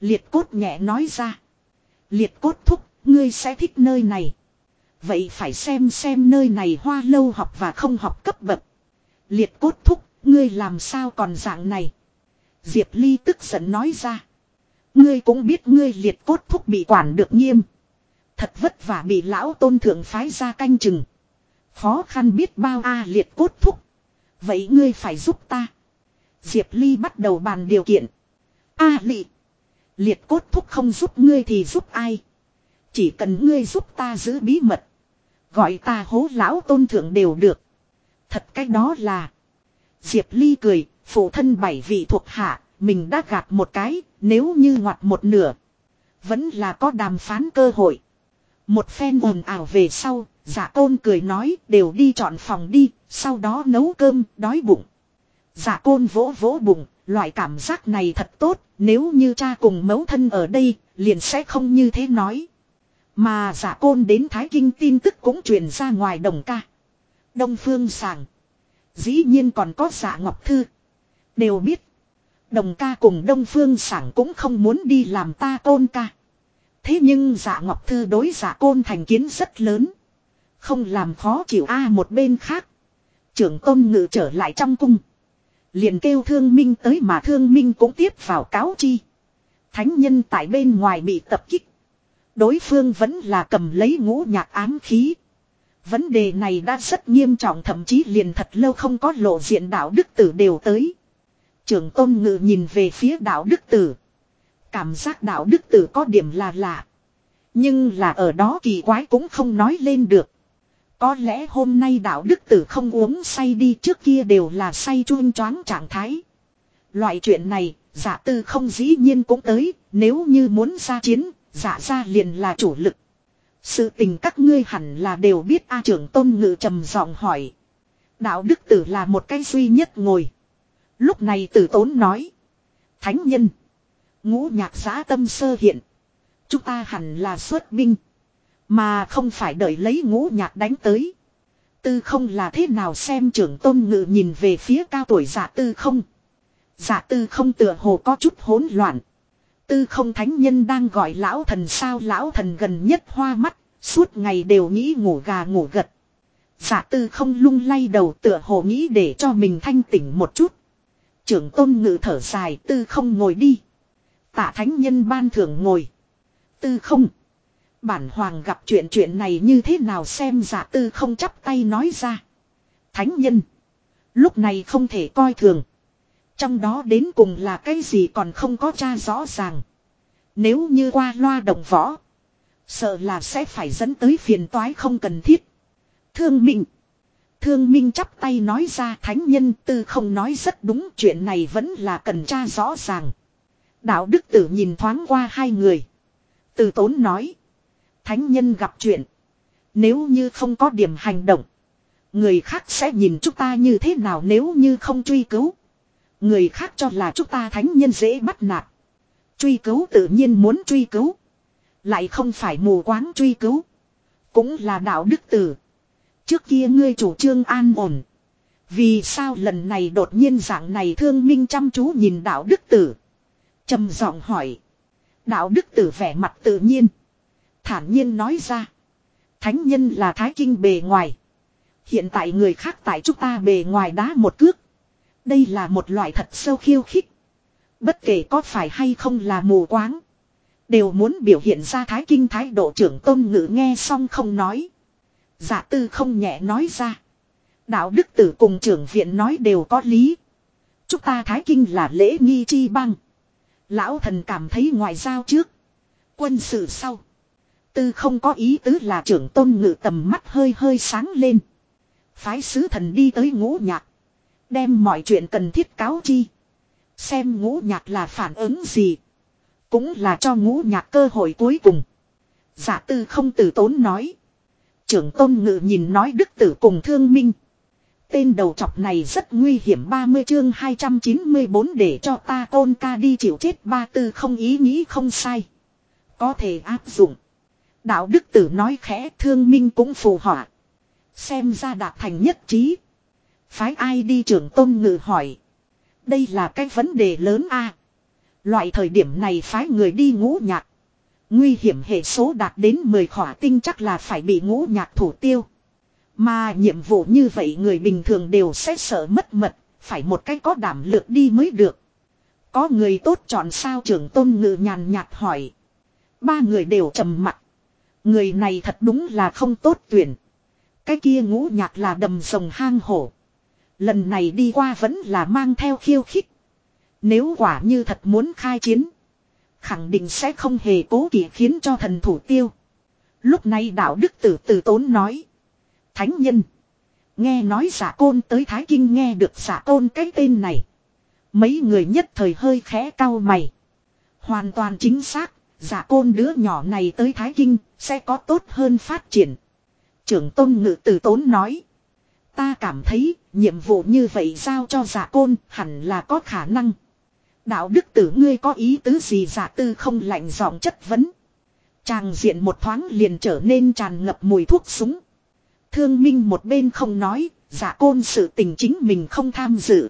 Liệt cốt nhẹ nói ra. Liệt cốt thúc, ngươi sẽ thích nơi này. Vậy phải xem xem nơi này hoa lâu học và không học cấp bậc. Liệt cốt thúc, ngươi làm sao còn dạng này. Diệp Ly tức giận nói ra. Ngươi cũng biết ngươi liệt cốt thúc bị quản được nghiêm. Thật vất vả bị lão tôn thượng phái ra canh chừng. Khó khăn biết bao a liệt cốt thúc. Vậy ngươi phải giúp ta. Diệp Ly bắt đầu bàn điều kiện. A à, lị. Liệt cốt thúc không giúp ngươi thì giúp ai. Chỉ cần ngươi giúp ta giữ bí mật. Gọi ta hố lão tôn thượng đều được. Thật cái đó là. Diệp Ly cười, phụ thân bảy vị thuộc hạ, mình đã gạt một cái, nếu như ngoặt một nửa. Vẫn là có đàm phán cơ hội. Một phen ồn ào về sau, giả côn cười nói đều đi chọn phòng đi, sau đó nấu cơm, đói bụng. Giả côn vỗ vỗ bụng, loại cảm giác này thật tốt, nếu như cha cùng mẫu thân ở đây, liền sẽ không như thế nói. Mà giả côn đến Thái Kinh tin tức cũng truyền ra ngoài đồng ca. Đông Phương Sàng. Dĩ nhiên còn có giả Ngọc Thư. Đều biết. Đồng ca cùng Đông Phương Sảng cũng không muốn đi làm ta côn ca. Thế nhưng giả ngọc thư đối giả côn thành kiến rất lớn. Không làm khó chịu A một bên khác. Trưởng tôn ngự trở lại trong cung. Liền kêu thương minh tới mà thương minh cũng tiếp vào cáo chi. Thánh nhân tại bên ngoài bị tập kích. Đối phương vẫn là cầm lấy ngũ nhạc ám khí. Vấn đề này đã rất nghiêm trọng thậm chí liền thật lâu không có lộ diện đạo đức tử đều tới. Trưởng tôn ngự nhìn về phía đạo đức tử. Cảm giác đạo đức tử có điểm là lạ. Nhưng là ở đó kỳ quái cũng không nói lên được. Có lẽ hôm nay đạo đức tử không uống say đi trước kia đều là say chuông choáng trạng thái. Loại chuyện này, giả tư không dĩ nhiên cũng tới, nếu như muốn ra chiến, giả ra liền là chủ lực. Sự tình các ngươi hẳn là đều biết, A trưởng tôn ngự trầm giọng hỏi. Đạo đức tử là một cái duy nhất ngồi. Lúc này tử tốn nói. Thánh nhân. Ngũ nhạc giá tâm sơ hiện. Chúng ta hẳn là xuất binh. Mà không phải đợi lấy ngũ nhạc đánh tới. Tư không là thế nào xem trưởng tôn ngự nhìn về phía cao tuổi giả tư không. Giả tư không tựa hồ có chút hỗn loạn. Tư không thánh nhân đang gọi lão thần sao lão thần gần nhất hoa mắt, suốt ngày đều nghĩ ngủ gà ngủ gật. Giả tư không lung lay đầu tựa hồ nghĩ để cho mình thanh tỉnh một chút. Trưởng tôn ngự thở dài tư không ngồi đi. Tạ thánh nhân ban thưởng ngồi. Tư không. Bản hoàng gặp chuyện chuyện này như thế nào xem giả tư không chắp tay nói ra. Thánh nhân. Lúc này không thể coi thường. Trong đó đến cùng là cái gì còn không có tra rõ ràng. Nếu như qua loa đồng võ. Sợ là sẽ phải dẫn tới phiền toái không cần thiết. Thương Minh. Thương Minh chắp tay nói ra, thánh nhân, tư không nói rất đúng, chuyện này vẫn là cần tra rõ ràng. Đạo đức tử nhìn thoáng qua hai người. Từ tốn nói. Thánh nhân gặp chuyện. Nếu như không có điểm hành động. Người khác sẽ nhìn chúng ta như thế nào nếu như không truy cứu. Người khác cho là chúng ta thánh nhân dễ bắt nạt. Truy cứu tự nhiên muốn truy cứu. Lại không phải mù quáng truy cứu. Cũng là đạo đức tử. Trước kia ngươi chủ trương an ổn. Vì sao lần này đột nhiên dạng này thương minh chăm chú nhìn đạo đức tử. trầm giọng hỏi. Đạo đức tử vẻ mặt tự nhiên. Thản nhiên nói ra. Thánh nhân là thái kinh bề ngoài. Hiện tại người khác tại chúng ta bề ngoài đá một cước. Đây là một loại thật sâu khiêu khích. Bất kể có phải hay không là mù quáng. Đều muốn biểu hiện ra thái kinh thái độ trưởng tôn ngữ nghe xong không nói. Giả tư không nhẹ nói ra. Đạo đức tử cùng trưởng viện nói đều có lý. Chúng ta thái kinh là lễ nghi chi băng. Lão thần cảm thấy ngoại giao trước. Quân sự sau. Tư không có ý tứ là trưởng tôn ngự tầm mắt hơi hơi sáng lên. Phái sứ thần đi tới ngũ nhạc. Đem mọi chuyện cần thiết cáo chi. Xem ngũ nhạc là phản ứng gì. Cũng là cho ngũ nhạc cơ hội cuối cùng. Giả tư không từ tốn nói. Trưởng tôn ngự nhìn nói đức tử cùng thương minh. Tên đầu chọc này rất nguy hiểm 30 chương 294 để cho ta tôn ca đi chịu chết ba tư không ý nghĩ không sai. Có thể áp dụng. Đạo đức tử nói khẽ thương minh cũng phù họa. Xem ra đạt thành nhất trí. Phái ai đi trưởng tôn ngự hỏi. Đây là cái vấn đề lớn a. Loại thời điểm này phái người đi ngũ nhạc. Nguy hiểm hệ số đạt đến 10 khỏa tinh chắc là phải bị ngũ nhạc thủ tiêu. Mà nhiệm vụ như vậy người bình thường đều sẽ sợ mất mật, phải một cách có đảm lược đi mới được. Có người tốt chọn sao trưởng tôn ngự nhàn nhạt hỏi. Ba người đều trầm mặt. Người này thật đúng là không tốt tuyển. Cái kia ngũ nhạc là đầm rồng hang hổ. Lần này đi qua vẫn là mang theo khiêu khích. Nếu quả như thật muốn khai chiến. Khẳng định sẽ không hề cố kỵ khiến cho thần thủ tiêu. Lúc này đạo đức tử tử tốn nói. Thánh nhân. Nghe nói giả côn tới Thái Kinh nghe được giả côn cái tên này. Mấy người nhất thời hơi khẽ cau mày. Hoàn toàn chính xác, giả côn đứa nhỏ này tới Thái Kinh sẽ có tốt hơn phát triển. Trưởng tôn ngự tử tốn nói. Ta cảm thấy nhiệm vụ như vậy giao cho giả côn hẳn là có khả năng. Đạo đức tử ngươi có ý tứ gì giả tư không lạnh giọng chất vấn. chàng diện một thoáng liền trở nên tràn ngập mùi thuốc súng. Thương minh một bên không nói, giả côn sự tình chính mình không tham dự.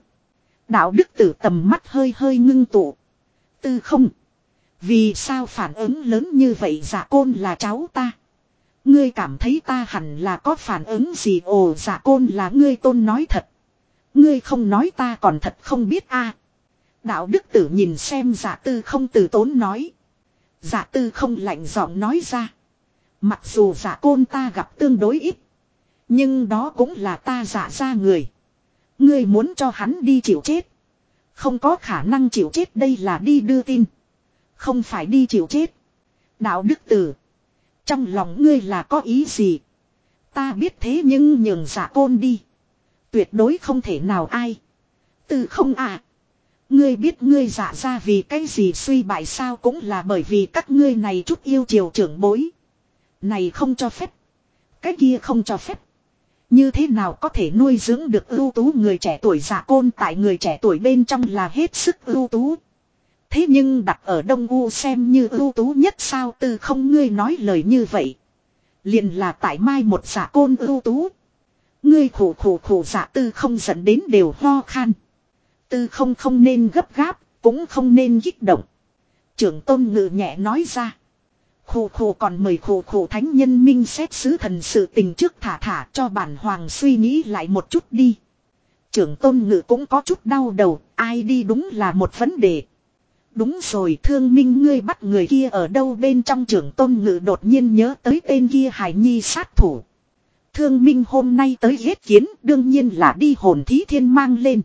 Đạo đức tử tầm mắt hơi hơi ngưng tụ. Tư không. Vì sao phản ứng lớn như vậy giả côn là cháu ta. Ngươi cảm thấy ta hẳn là có phản ứng gì ồ giả côn là ngươi tôn nói thật. Ngươi không nói ta còn thật không biết a. Đạo đức tử nhìn xem giả tư không từ tốn nói. Giả tư không lạnh giọng nói ra. Mặc dù giả côn ta gặp tương đối ít. Nhưng đó cũng là ta giả ra người. Ngươi muốn cho hắn đi chịu chết. Không có khả năng chịu chết đây là đi đưa tin. Không phải đi chịu chết. Đạo đức tử. Trong lòng ngươi là có ý gì? Ta biết thế nhưng nhường giả côn đi. Tuyệt đối không thể nào ai. Từ không à. Ngươi biết ngươi giả ra vì cái gì suy bại sao cũng là bởi vì các ngươi này chút yêu chiều trưởng bối. Này không cho phép. Cái kia không cho phép. Như thế nào có thể nuôi dưỡng được ưu tú người trẻ tuổi giả côn tại người trẻ tuổi bên trong là hết sức ưu tú. Thế nhưng đặt ở Đông U xem như ưu tú nhất sao tư không ngươi nói lời như vậy. liền là tại mai một giả côn ưu tú. Ngươi khổ khổ khổ giả dạ tư không dẫn đến đều ho khan. Tư không không nên gấp gáp, cũng không nên kích động. Trưởng tôn ngự nhẹ nói ra. Khổ khổ còn mời khổ khổ thánh nhân minh xét sứ thần sự tình trước thả thả cho bản hoàng suy nghĩ lại một chút đi. Trưởng tôn ngự cũng có chút đau đầu, ai đi đúng là một vấn đề. Đúng rồi, thương minh ngươi bắt người kia ở đâu bên trong trưởng tôn ngự đột nhiên nhớ tới tên kia hải nhi sát thủ. Thương minh hôm nay tới hết kiến, đương nhiên là đi hồn thí thiên mang lên.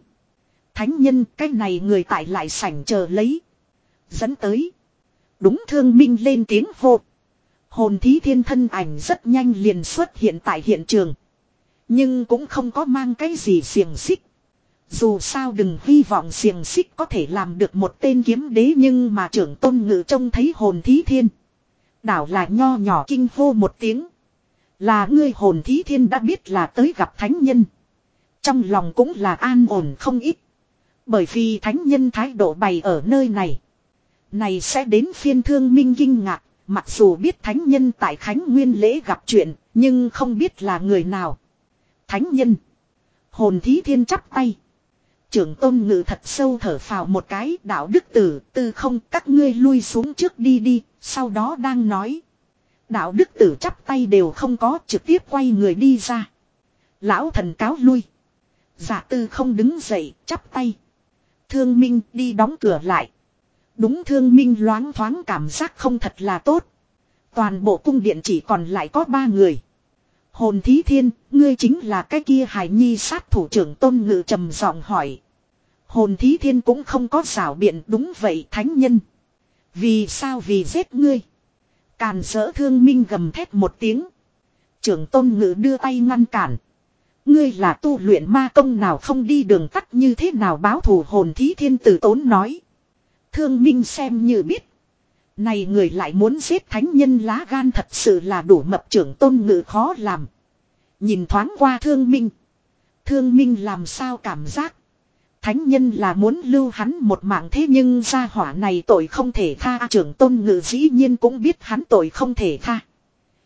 Thánh nhân, cái này người tại lại sảnh chờ lấy. Dẫn tới. Đúng thương minh lên tiếng hô. Hồn thí thiên thân ảnh rất nhanh liền xuất hiện tại hiện trường. Nhưng cũng không có mang cái gì xiềng xích. Dù sao đừng hy vọng xiềng xích có thể làm được một tên kiếm đế nhưng mà trưởng tôn ngự trông thấy hồn thí thiên. Đảo là nho nhỏ kinh hô một tiếng. Là ngươi hồn thí thiên đã biết là tới gặp thánh nhân. Trong lòng cũng là an ổn không ít. Bởi vì thánh nhân thái độ bày ở nơi này. Này sẽ đến phiên thương minh kinh ngạc, mặc dù biết thánh nhân tại Khánh Nguyên lễ gặp chuyện, nhưng không biết là người nào. Thánh nhân. Hồn thí thiên chắp tay. Trưởng tôn ngự thật sâu thở phào một cái đạo đức tử tư không các ngươi lui xuống trước đi đi, sau đó đang nói. Đạo đức tử chắp tay đều không có trực tiếp quay người đi ra. Lão thần cáo lui. Giả tư không đứng dậy chắp tay. Thương Minh đi đóng cửa lại. Đúng Thương Minh loáng thoáng cảm giác không thật là tốt. Toàn bộ cung điện chỉ còn lại có ba người. Hồn Thí Thiên, ngươi chính là cái kia Hải Nhi sát thủ trưởng Tôn Ngự trầm giọng hỏi. Hồn Thí Thiên cũng không có xảo biện, đúng vậy thánh nhân. Vì sao vì giết ngươi? Càn sỡ thương minh gầm thét một tiếng. Trưởng Tôn ngữ đưa tay ngăn cản. Ngươi là tu luyện ma công nào không đi đường tắt như thế nào báo thù hồn thí thiên tử tốn nói. Thương minh xem như biết. Này người lại muốn giết thánh nhân lá gan thật sự là đủ mập trưởng tôn ngự khó làm. Nhìn thoáng qua thương minh. Thương minh làm sao cảm giác. Thánh nhân là muốn lưu hắn một mạng thế nhưng gia hỏa này tội không thể tha trưởng tôn ngự dĩ nhiên cũng biết hắn tội không thể tha.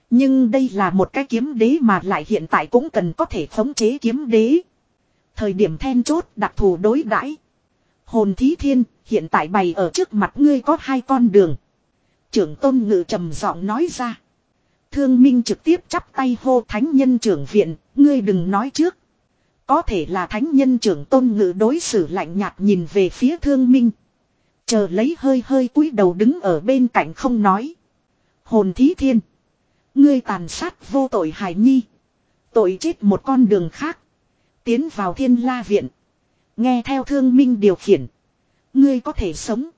Nhưng đây là một cái kiếm đế mà lại hiện tại cũng cần có thể khống chế kiếm đế. Thời điểm then chốt đặc thù đối đãi Hồn thí thiên, hiện tại bày ở trước mặt ngươi có hai con đường. Trưởng tôn ngự trầm giọng nói ra. Thương Minh trực tiếp chắp tay hô thánh nhân trưởng viện, ngươi đừng nói trước. Có thể là thánh nhân trưởng tôn ngự đối xử lạnh nhạt nhìn về phía thương Minh. Chờ lấy hơi hơi cúi đầu đứng ở bên cạnh không nói. Hồn thí thiên. Ngươi tàn sát vô tội hải nhi. Tội chết một con đường khác. Tiến vào thiên la viện. Nghe theo thương minh điều khiển. Ngươi có thể sống.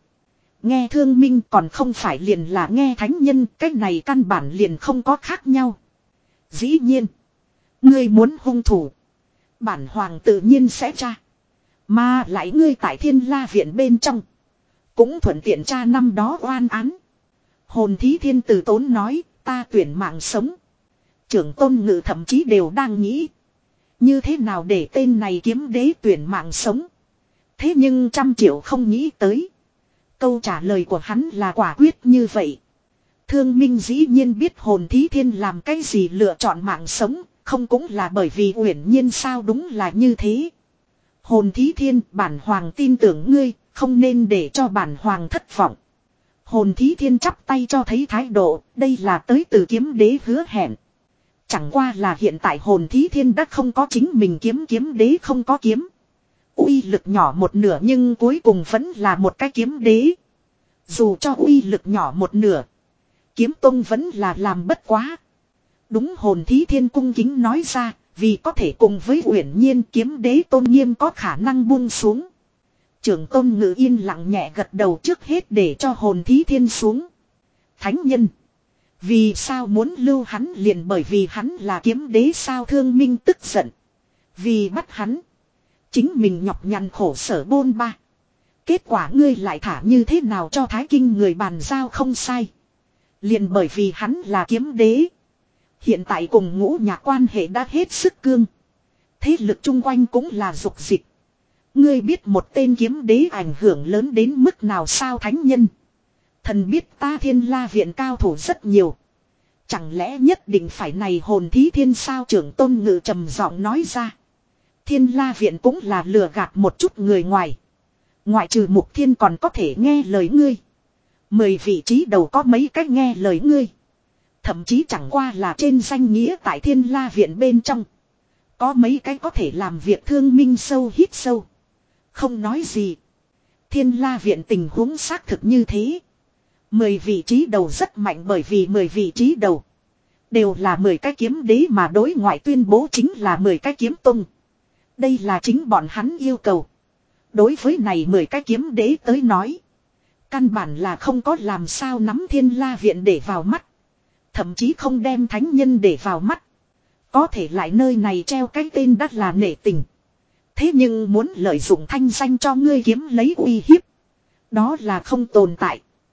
Nghe thương minh còn không phải liền là nghe thánh nhân. cách này căn bản liền không có khác nhau. Dĩ nhiên. Ngươi muốn hung thủ. Bản hoàng tự nhiên sẽ tra. Mà lại ngươi tại thiên la viện bên trong. Cũng thuận tiện tra năm đó oan án. Hồn thí thiên tử tốn nói Ta tuyển mạng sống. Trưởng tôn ngự thậm chí đều đang nghĩ. Như thế nào để tên này kiếm đế tuyển mạng sống. Thế nhưng trăm triệu không nghĩ tới. Câu trả lời của hắn là quả quyết như vậy. Thương Minh dĩ nhiên biết hồn thí thiên làm cái gì lựa chọn mạng sống, không cũng là bởi vì uyển nhiên sao đúng là như thế. Hồn thí thiên bản hoàng tin tưởng ngươi, không nên để cho bản hoàng thất vọng. Hồn thí thiên chắp tay cho thấy thái độ, đây là tới từ kiếm đế hứa hẹn. Chẳng qua là hiện tại hồn thí thiên đã không có chính mình kiếm kiếm đế không có kiếm. uy lực nhỏ một nửa nhưng cuối cùng vẫn là một cái kiếm đế. Dù cho uy lực nhỏ một nửa. Kiếm tông vẫn là làm bất quá. Đúng hồn thí thiên cung kính nói ra, vì có thể cùng với uyển nhiên kiếm đế tôn nghiêm có khả năng buông xuống. Trưởng tôn ngự yên lặng nhẹ gật đầu trước hết để cho hồn thí thiên xuống. Thánh nhân. Vì sao muốn lưu hắn liền bởi vì hắn là kiếm đế sao thương minh tức giận. Vì bắt hắn. Chính mình nhọc nhằn khổ sở bôn ba. Kết quả ngươi lại thả như thế nào cho thái kinh người bàn giao không sai. Liền bởi vì hắn là kiếm đế. Hiện tại cùng ngũ nhà quan hệ đã hết sức cương. Thế lực chung quanh cũng là dục dịch. Ngươi biết một tên kiếm đế ảnh hưởng lớn đến mức nào sao thánh nhân. Thần biết ta thiên la viện cao thủ rất nhiều. Chẳng lẽ nhất định phải này hồn thí thiên sao trưởng tôn ngự trầm giọng nói ra. Thiên la viện cũng là lừa gạt một chút người ngoài. Ngoại trừ mục thiên còn có thể nghe lời ngươi. Mười vị trí đầu có mấy cách nghe lời ngươi. Thậm chí chẳng qua là trên danh nghĩa tại thiên la viện bên trong. Có mấy cái có thể làm việc thương minh sâu hít sâu. Không nói gì. Thiên la viện tình huống xác thực như thế. Mười vị trí đầu rất mạnh bởi vì mười vị trí đầu. Đều là mười cái kiếm đế mà đối ngoại tuyên bố chính là mười cái kiếm tung. Đây là chính bọn hắn yêu cầu. Đối với này mười cái kiếm đế tới nói. Căn bản là không có làm sao nắm thiên la viện để vào mắt. Thậm chí không đem thánh nhân để vào mắt. Có thể lại nơi này treo cái tên đắt là nể tình. Thế nhưng muốn lợi dụng thanh danh cho ngươi kiếm lấy uy hiếp. Đó là không tồn tại.